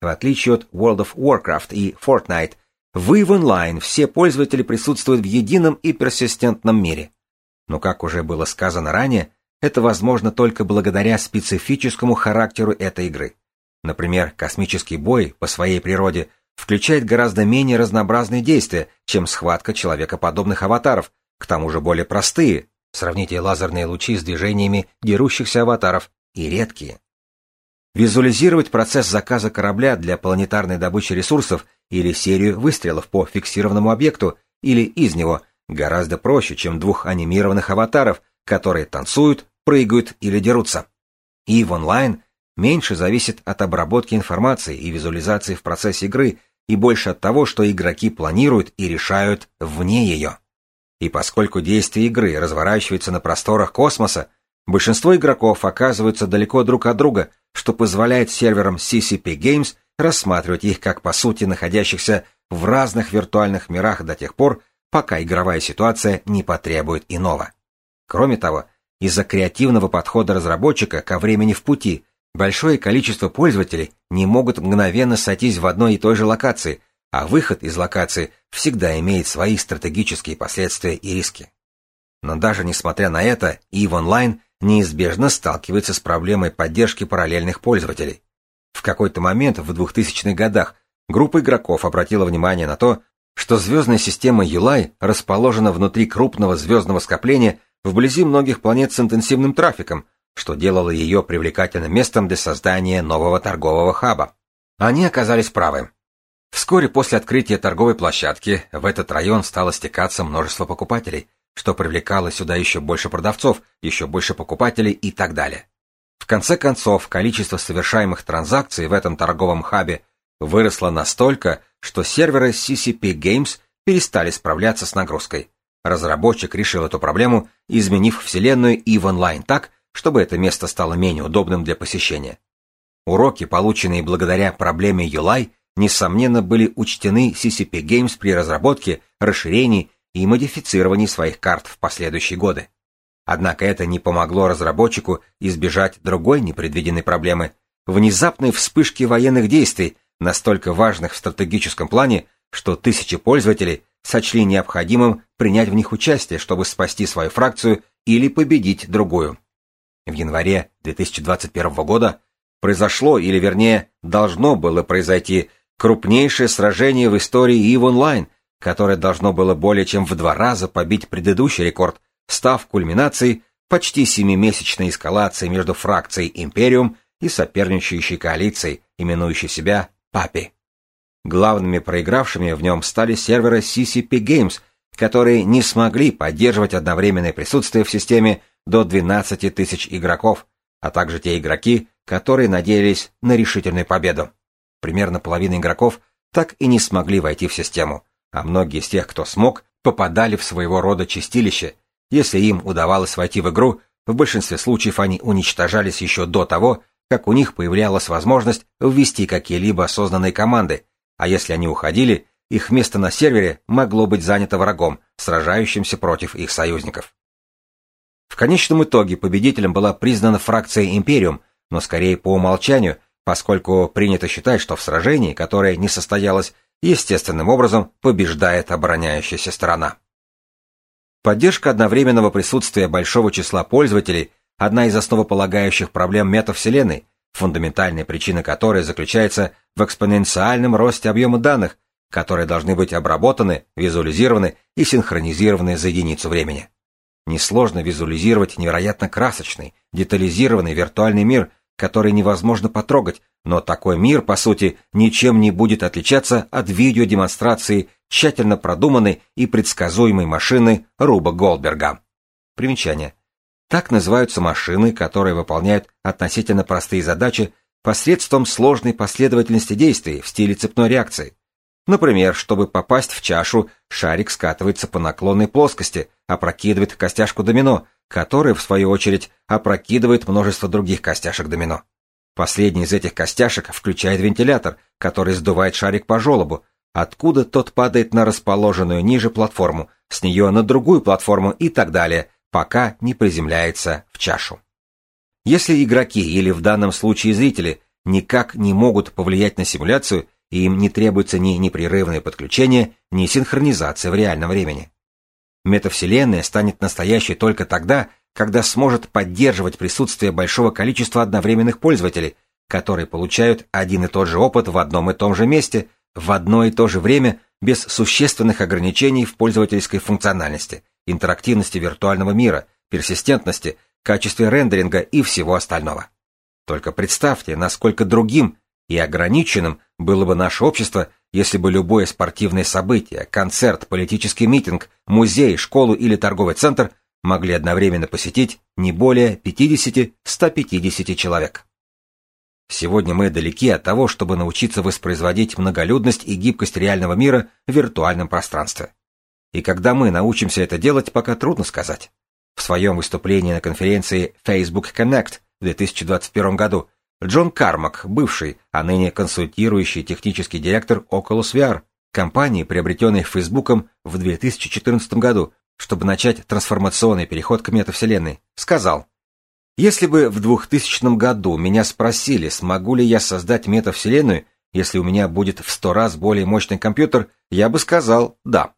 В отличие от World of Warcraft и Fortnite, в EVE Online все пользователи присутствуют в едином и персистентном мире. Но, как уже было сказано ранее, это возможно только благодаря специфическому характеру этой игры. Например, космический бой по своей природе включает гораздо менее разнообразные действия, чем схватка человекоподобных аватаров, к тому же более простые, сравните лазерные лучи с движениями дерущихся аватаров, и редкие. Визуализировать процесс заказа корабля для планетарной добычи ресурсов или серию выстрелов по фиксированному объекту или из него гораздо проще, чем двух анимированных аватаров, которые танцуют, прыгают или дерутся. И в онлайн меньше зависит от обработки информации и визуализации в процессе игры и больше от того, что игроки планируют и решают вне ее. И поскольку действие игры разворачивается на просторах космоса, большинство игроков оказываются далеко друг от друга, что позволяет серверам CCP Games рассматривать их как по сути находящихся в разных виртуальных мирах до тех пор, пока игровая ситуация не потребует иного. Кроме того, из-за креативного подхода разработчика ко времени в пути большое количество пользователей не могут мгновенно сойтись в одной и той же локации, а выход из локации всегда имеет свои стратегические последствия и риски. Но даже несмотря на это, EVE Online неизбежно сталкивается с проблемой поддержки параллельных пользователей. В какой-то момент в 2000-х годах группа игроков обратила внимание на то, что звездная система Юлай расположена внутри крупного звездного скопления вблизи многих планет с интенсивным трафиком, что делало ее привлекательным местом для создания нового торгового хаба. Они оказались правы. Вскоре после открытия торговой площадки в этот район стало стекаться множество покупателей, что привлекало сюда еще больше продавцов, еще больше покупателей и так далее. В конце концов, количество совершаемых транзакций в этом торговом хабе выросло настолько, что серверы CCP Games перестали справляться с нагрузкой. Разработчик решил эту проблему, изменив вселенную EVE Online так, чтобы это место стало менее удобным для посещения. Уроки, полученные благодаря проблеме UI, несомненно были учтены CCP Games при разработке, расширении и модифицировании своих карт в последующие годы. Однако это не помогло разработчику избежать другой непредвиденной проблемы – внезапной вспышки военных действий, настолько важных в стратегическом плане, что тысячи пользователей сочли необходимым принять в них участие, чтобы спасти свою фракцию или победить другую. В январе 2021 года произошло, или вернее, должно было произойти, крупнейшее сражение в истории EVE Online, которое должно было более чем в два раза побить предыдущий рекорд, став кульминацией почти семимесячной эскалации между фракцией Империум и соперничающей коалицией, именующей себя ПАПИ. Главными проигравшими в нем стали серверы CCP Games, которые не смогли поддерживать одновременное присутствие в системе до 12 тысяч игроков, а также те игроки, которые надеялись на решительную победу. Примерно половина игроков так и не смогли войти в систему, а многие из тех, кто смог, попадали в своего рода чистилище. Если им удавалось войти в игру, в большинстве случаев они уничтожались еще до того, как у них появлялась возможность ввести какие-либо осознанные команды, а если они уходили, их место на сервере могло быть занято врагом, сражающимся против их союзников. В конечном итоге победителем была признана фракция Империум, но скорее по умолчанию, поскольку принято считать, что в сражении, которое не состоялось, естественным образом побеждает обороняющаяся сторона. Поддержка одновременного присутствия большого числа пользователей – одна из основополагающих проблем метавселенной, фундаментальная причина которой заключается в экспоненциальном росте объема данных, которые должны быть обработаны, визуализированы и синхронизированы за единицу времени. Несложно визуализировать невероятно красочный, детализированный виртуальный мир, который невозможно потрогать, но такой мир, по сути, ничем не будет отличаться от видеодемонстрации тщательно продуманной и предсказуемой машины Руба Голдберга. Примечание. Так называются машины, которые выполняют относительно простые задачи посредством сложной последовательности действий в стиле цепной реакции. Например, чтобы попасть в чашу, шарик скатывается по наклонной плоскости, опрокидывает костяшку домино, которая, в свою очередь, опрокидывает множество других костяшек домино. Последний из этих костяшек включает вентилятор, который сдувает шарик по желобу, откуда тот падает на расположенную ниже платформу, с нее на другую платформу и так далее, пока не приземляется в чашу. Если игроки или в данном случае зрители никак не могут повлиять на симуляцию, им не требуется ни непрерывное подключение, ни синхронизация в реальном времени. Метавселенная станет настоящей только тогда, когда сможет поддерживать присутствие большого количества одновременных пользователей, которые получают один и тот же опыт в одном и том же месте, в одно и то же время, без существенных ограничений в пользовательской функциональности, интерактивности виртуального мира, персистентности, качестве рендеринга и всего остального. Только представьте, насколько другим и ограниченным было бы наше общество, если бы любое спортивное событие, концерт, политический митинг, музей, школу или торговый центр могли одновременно посетить не более 50-150 человек. Сегодня мы далеки от того, чтобы научиться воспроизводить многолюдность и гибкость реального мира в виртуальном пространстве. И когда мы научимся это делать, пока трудно сказать. В своем выступлении на конференции Facebook Connect в 2021 году Джон Кармак, бывший, а ныне консультирующий технический директор Oculus VR, компании, приобретенной Фейсбуком в 2014 году, чтобы начать трансформационный переход к метавселенной, сказал, «Если бы в 2000 году меня спросили, смогу ли я создать метавселенную, если у меня будет в сто раз более мощный компьютер, я бы сказал «да».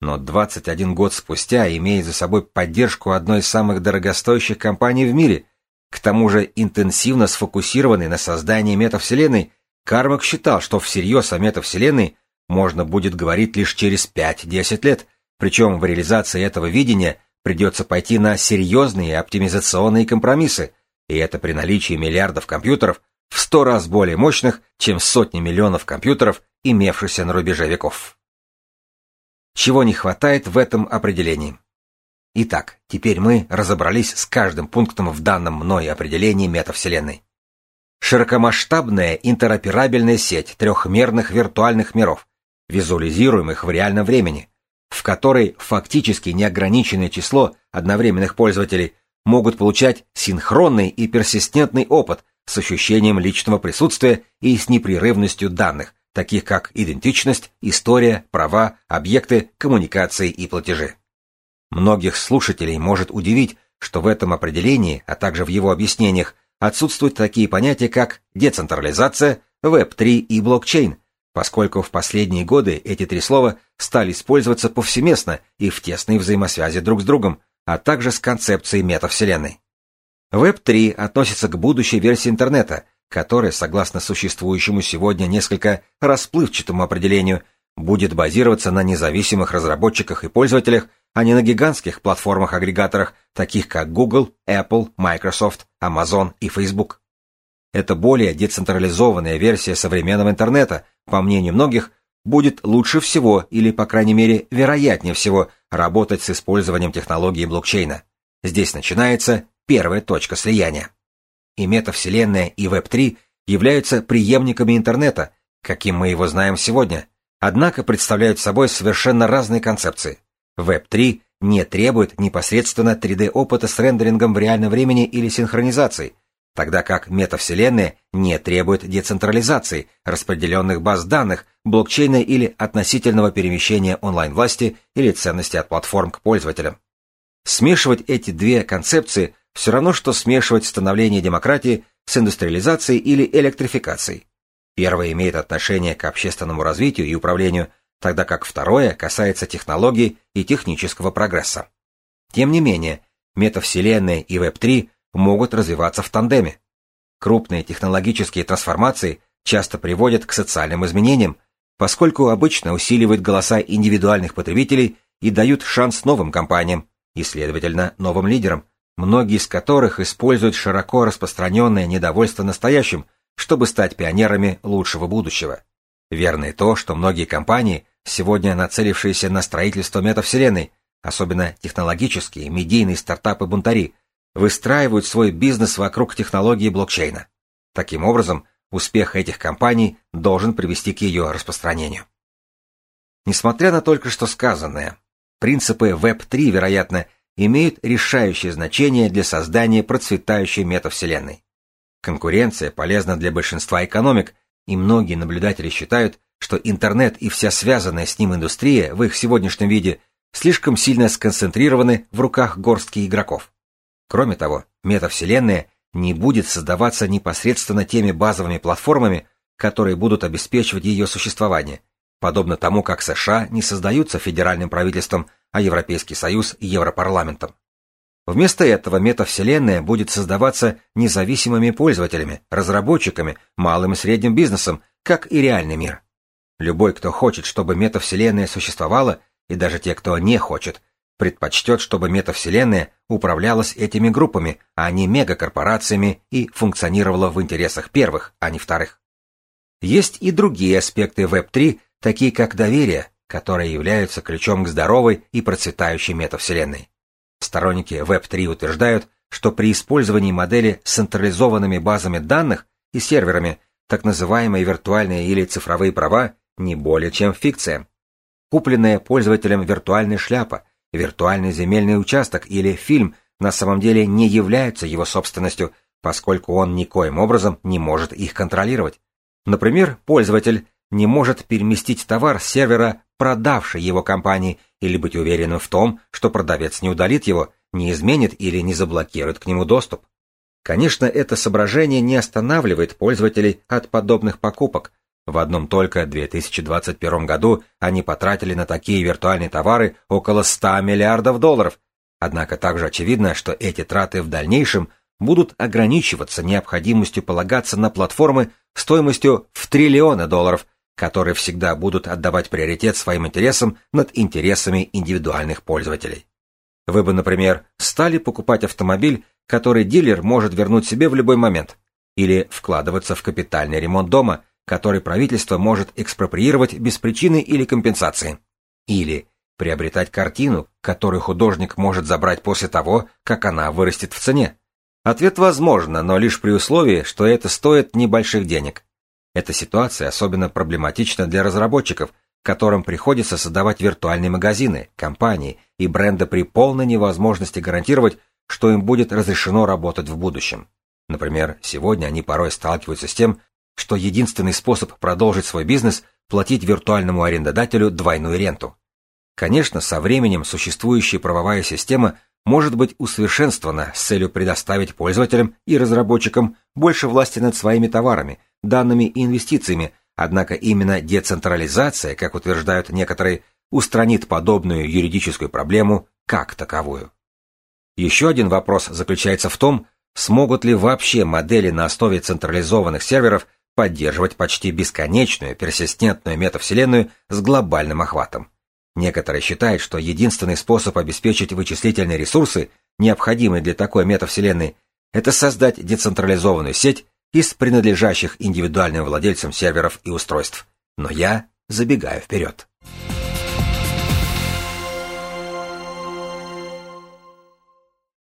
Но 21 год спустя, имея за собой поддержку одной из самых дорогостоящих компаний в мире, к тому же интенсивно сфокусированный на создании метавселенной, Кармак считал, что всерьез о метавселенной можно будет говорить лишь через 5-10 лет, причем в реализации этого видения придется пойти на серьезные оптимизационные компромиссы, и это при наличии миллиардов компьютеров в сто раз более мощных, чем сотни миллионов компьютеров, имевшихся на рубеже веков. Чего не хватает в этом определении? Итак, теперь мы разобрались с каждым пунктом в данном мной определении метавселенной. Широкомасштабная интероперабельная сеть трехмерных виртуальных миров, визуализируемых в реальном времени, в которой фактически неограниченное число одновременных пользователей могут получать синхронный и персистентный опыт с ощущением личного присутствия и с непрерывностью данных, таких как идентичность, история, права, объекты, коммуникации и платежи. Многих слушателей может удивить, что в этом определении, а также в его объяснениях, отсутствуют такие понятия, как децентрализация, Web3 и блокчейн, поскольку в последние годы эти три слова стали использоваться повсеместно и в тесной взаимосвязи друг с другом, а также с концепцией метавселенной. Web3 относится к будущей версии интернета, которая, согласно существующему сегодня несколько расплывчатому определению, будет базироваться на независимых разработчиках и пользователях, а не на гигантских платформах-агрегаторах, таких как Google, Apple, Microsoft, Amazon и Facebook. Это более децентрализованная версия современного интернета, по мнению многих, будет лучше всего или, по крайней мере, вероятнее всего работать с использованием технологии блокчейна. Здесь начинается первая точка слияния. И метавселенная, и Web3 являются преемниками интернета, каким мы его знаем сегодня, однако представляют собой совершенно разные концепции. Web3 не требует непосредственно 3D-опыта с рендерингом в реальном времени или синхронизацией, тогда как метавселенная не требует децентрализации, распределенных баз данных, блокчейна или относительного перемещения онлайн-власти или ценности от платформ к пользователям. Смешивать эти две концепции все равно, что смешивать становление демократии с индустриализацией или электрификацией. Первое имеет отношение к общественному развитию и управлению, тогда как второе касается технологий и технического прогресса. Тем не менее, метавселенная и Web3 могут развиваться в тандеме. Крупные технологические трансформации часто приводят к социальным изменениям, поскольку обычно усиливают голоса индивидуальных потребителей и дают шанс новым компаниям и, следовательно, новым лидерам, многие из которых используют широко распространенное недовольство настоящим, чтобы стать пионерами лучшего будущего. Верно и то, что многие компании, сегодня нацелившиеся на строительство метавселенной, особенно технологические, медийные стартапы-бунтари, выстраивают свой бизнес вокруг технологии блокчейна. Таким образом, успех этих компаний должен привести к ее распространению. Несмотря на только что сказанное, принципы Web3, вероятно, имеют решающее значение для создания процветающей метавселенной. Конкуренция полезна для большинства экономик, и многие наблюдатели считают, что интернет и вся связанная с ним индустрия в их сегодняшнем виде слишком сильно сконцентрированы в руках горстки игроков. Кроме того, метавселенная не будет создаваться непосредственно теми базовыми платформами, которые будут обеспечивать ее существование, подобно тому, как США не создаются федеральным правительством, а Европейский Союз – Европарламентом. Вместо этого метавселенная будет создаваться независимыми пользователями, разработчиками, малым и средним бизнесом, как и реальный мир. Любой, кто хочет, чтобы метавселенная существовала, и даже те, кто не хочет, предпочтет, чтобы метавселенная управлялась этими группами, а не мегакорпорациями и функционировала в интересах первых, а не вторых. Есть и другие аспекты Web3, такие как доверие, которые являются ключом к здоровой и процветающей метавселенной. Сторонники Web3 утверждают, что при использовании модели с централизованными базами данных и серверами так называемые виртуальные или цифровые права не более чем фикция. Купленная пользователем виртуальная шляпа, виртуальный земельный участок или фильм на самом деле не являются его собственностью, поскольку он никоим образом не может их контролировать. Например, пользователь не может переместить товар с сервера, продавшей его компании, или быть уверенным в том, что продавец не удалит его, не изменит или не заблокирует к нему доступ. Конечно, это соображение не останавливает пользователей от подобных покупок. В одном только 2021 году они потратили на такие виртуальные товары около 100 миллиардов долларов. Однако также очевидно, что эти траты в дальнейшем будут ограничиваться необходимостью полагаться на платформы стоимостью в триллионы долларов, которые всегда будут отдавать приоритет своим интересам над интересами индивидуальных пользователей. Вы бы, например, стали покупать автомобиль, который дилер может вернуть себе в любой момент, или вкладываться в капитальный ремонт дома, который правительство может экспроприировать без причины или компенсации, или приобретать картину, которую художник может забрать после того, как она вырастет в цене. Ответ возможно, но лишь при условии, что это стоит небольших денег. Эта ситуация особенно проблематична для разработчиков, которым приходится создавать виртуальные магазины, компании и бренды при полной невозможности гарантировать, что им будет разрешено работать в будущем. Например, сегодня они порой сталкиваются с тем, что единственный способ продолжить свой бизнес – платить виртуальному арендодателю двойную ренту. Конечно, со временем существующая правовая система может быть усовершенствована с целью предоставить пользователям и разработчикам больше власти над своими товарами, данными и инвестициями, однако именно децентрализация, как утверждают некоторые, устранит подобную юридическую проблему как таковую. Еще один вопрос заключается в том, смогут ли вообще модели на основе централизованных серверов поддерживать почти бесконечную персистентную метавселенную с глобальным охватом. Некоторые считают, что единственный способ обеспечить вычислительные ресурсы, необходимые для такой метавселенной, это создать децентрализованную сеть из принадлежащих индивидуальным владельцам серверов и устройств. Но я забегаю вперед.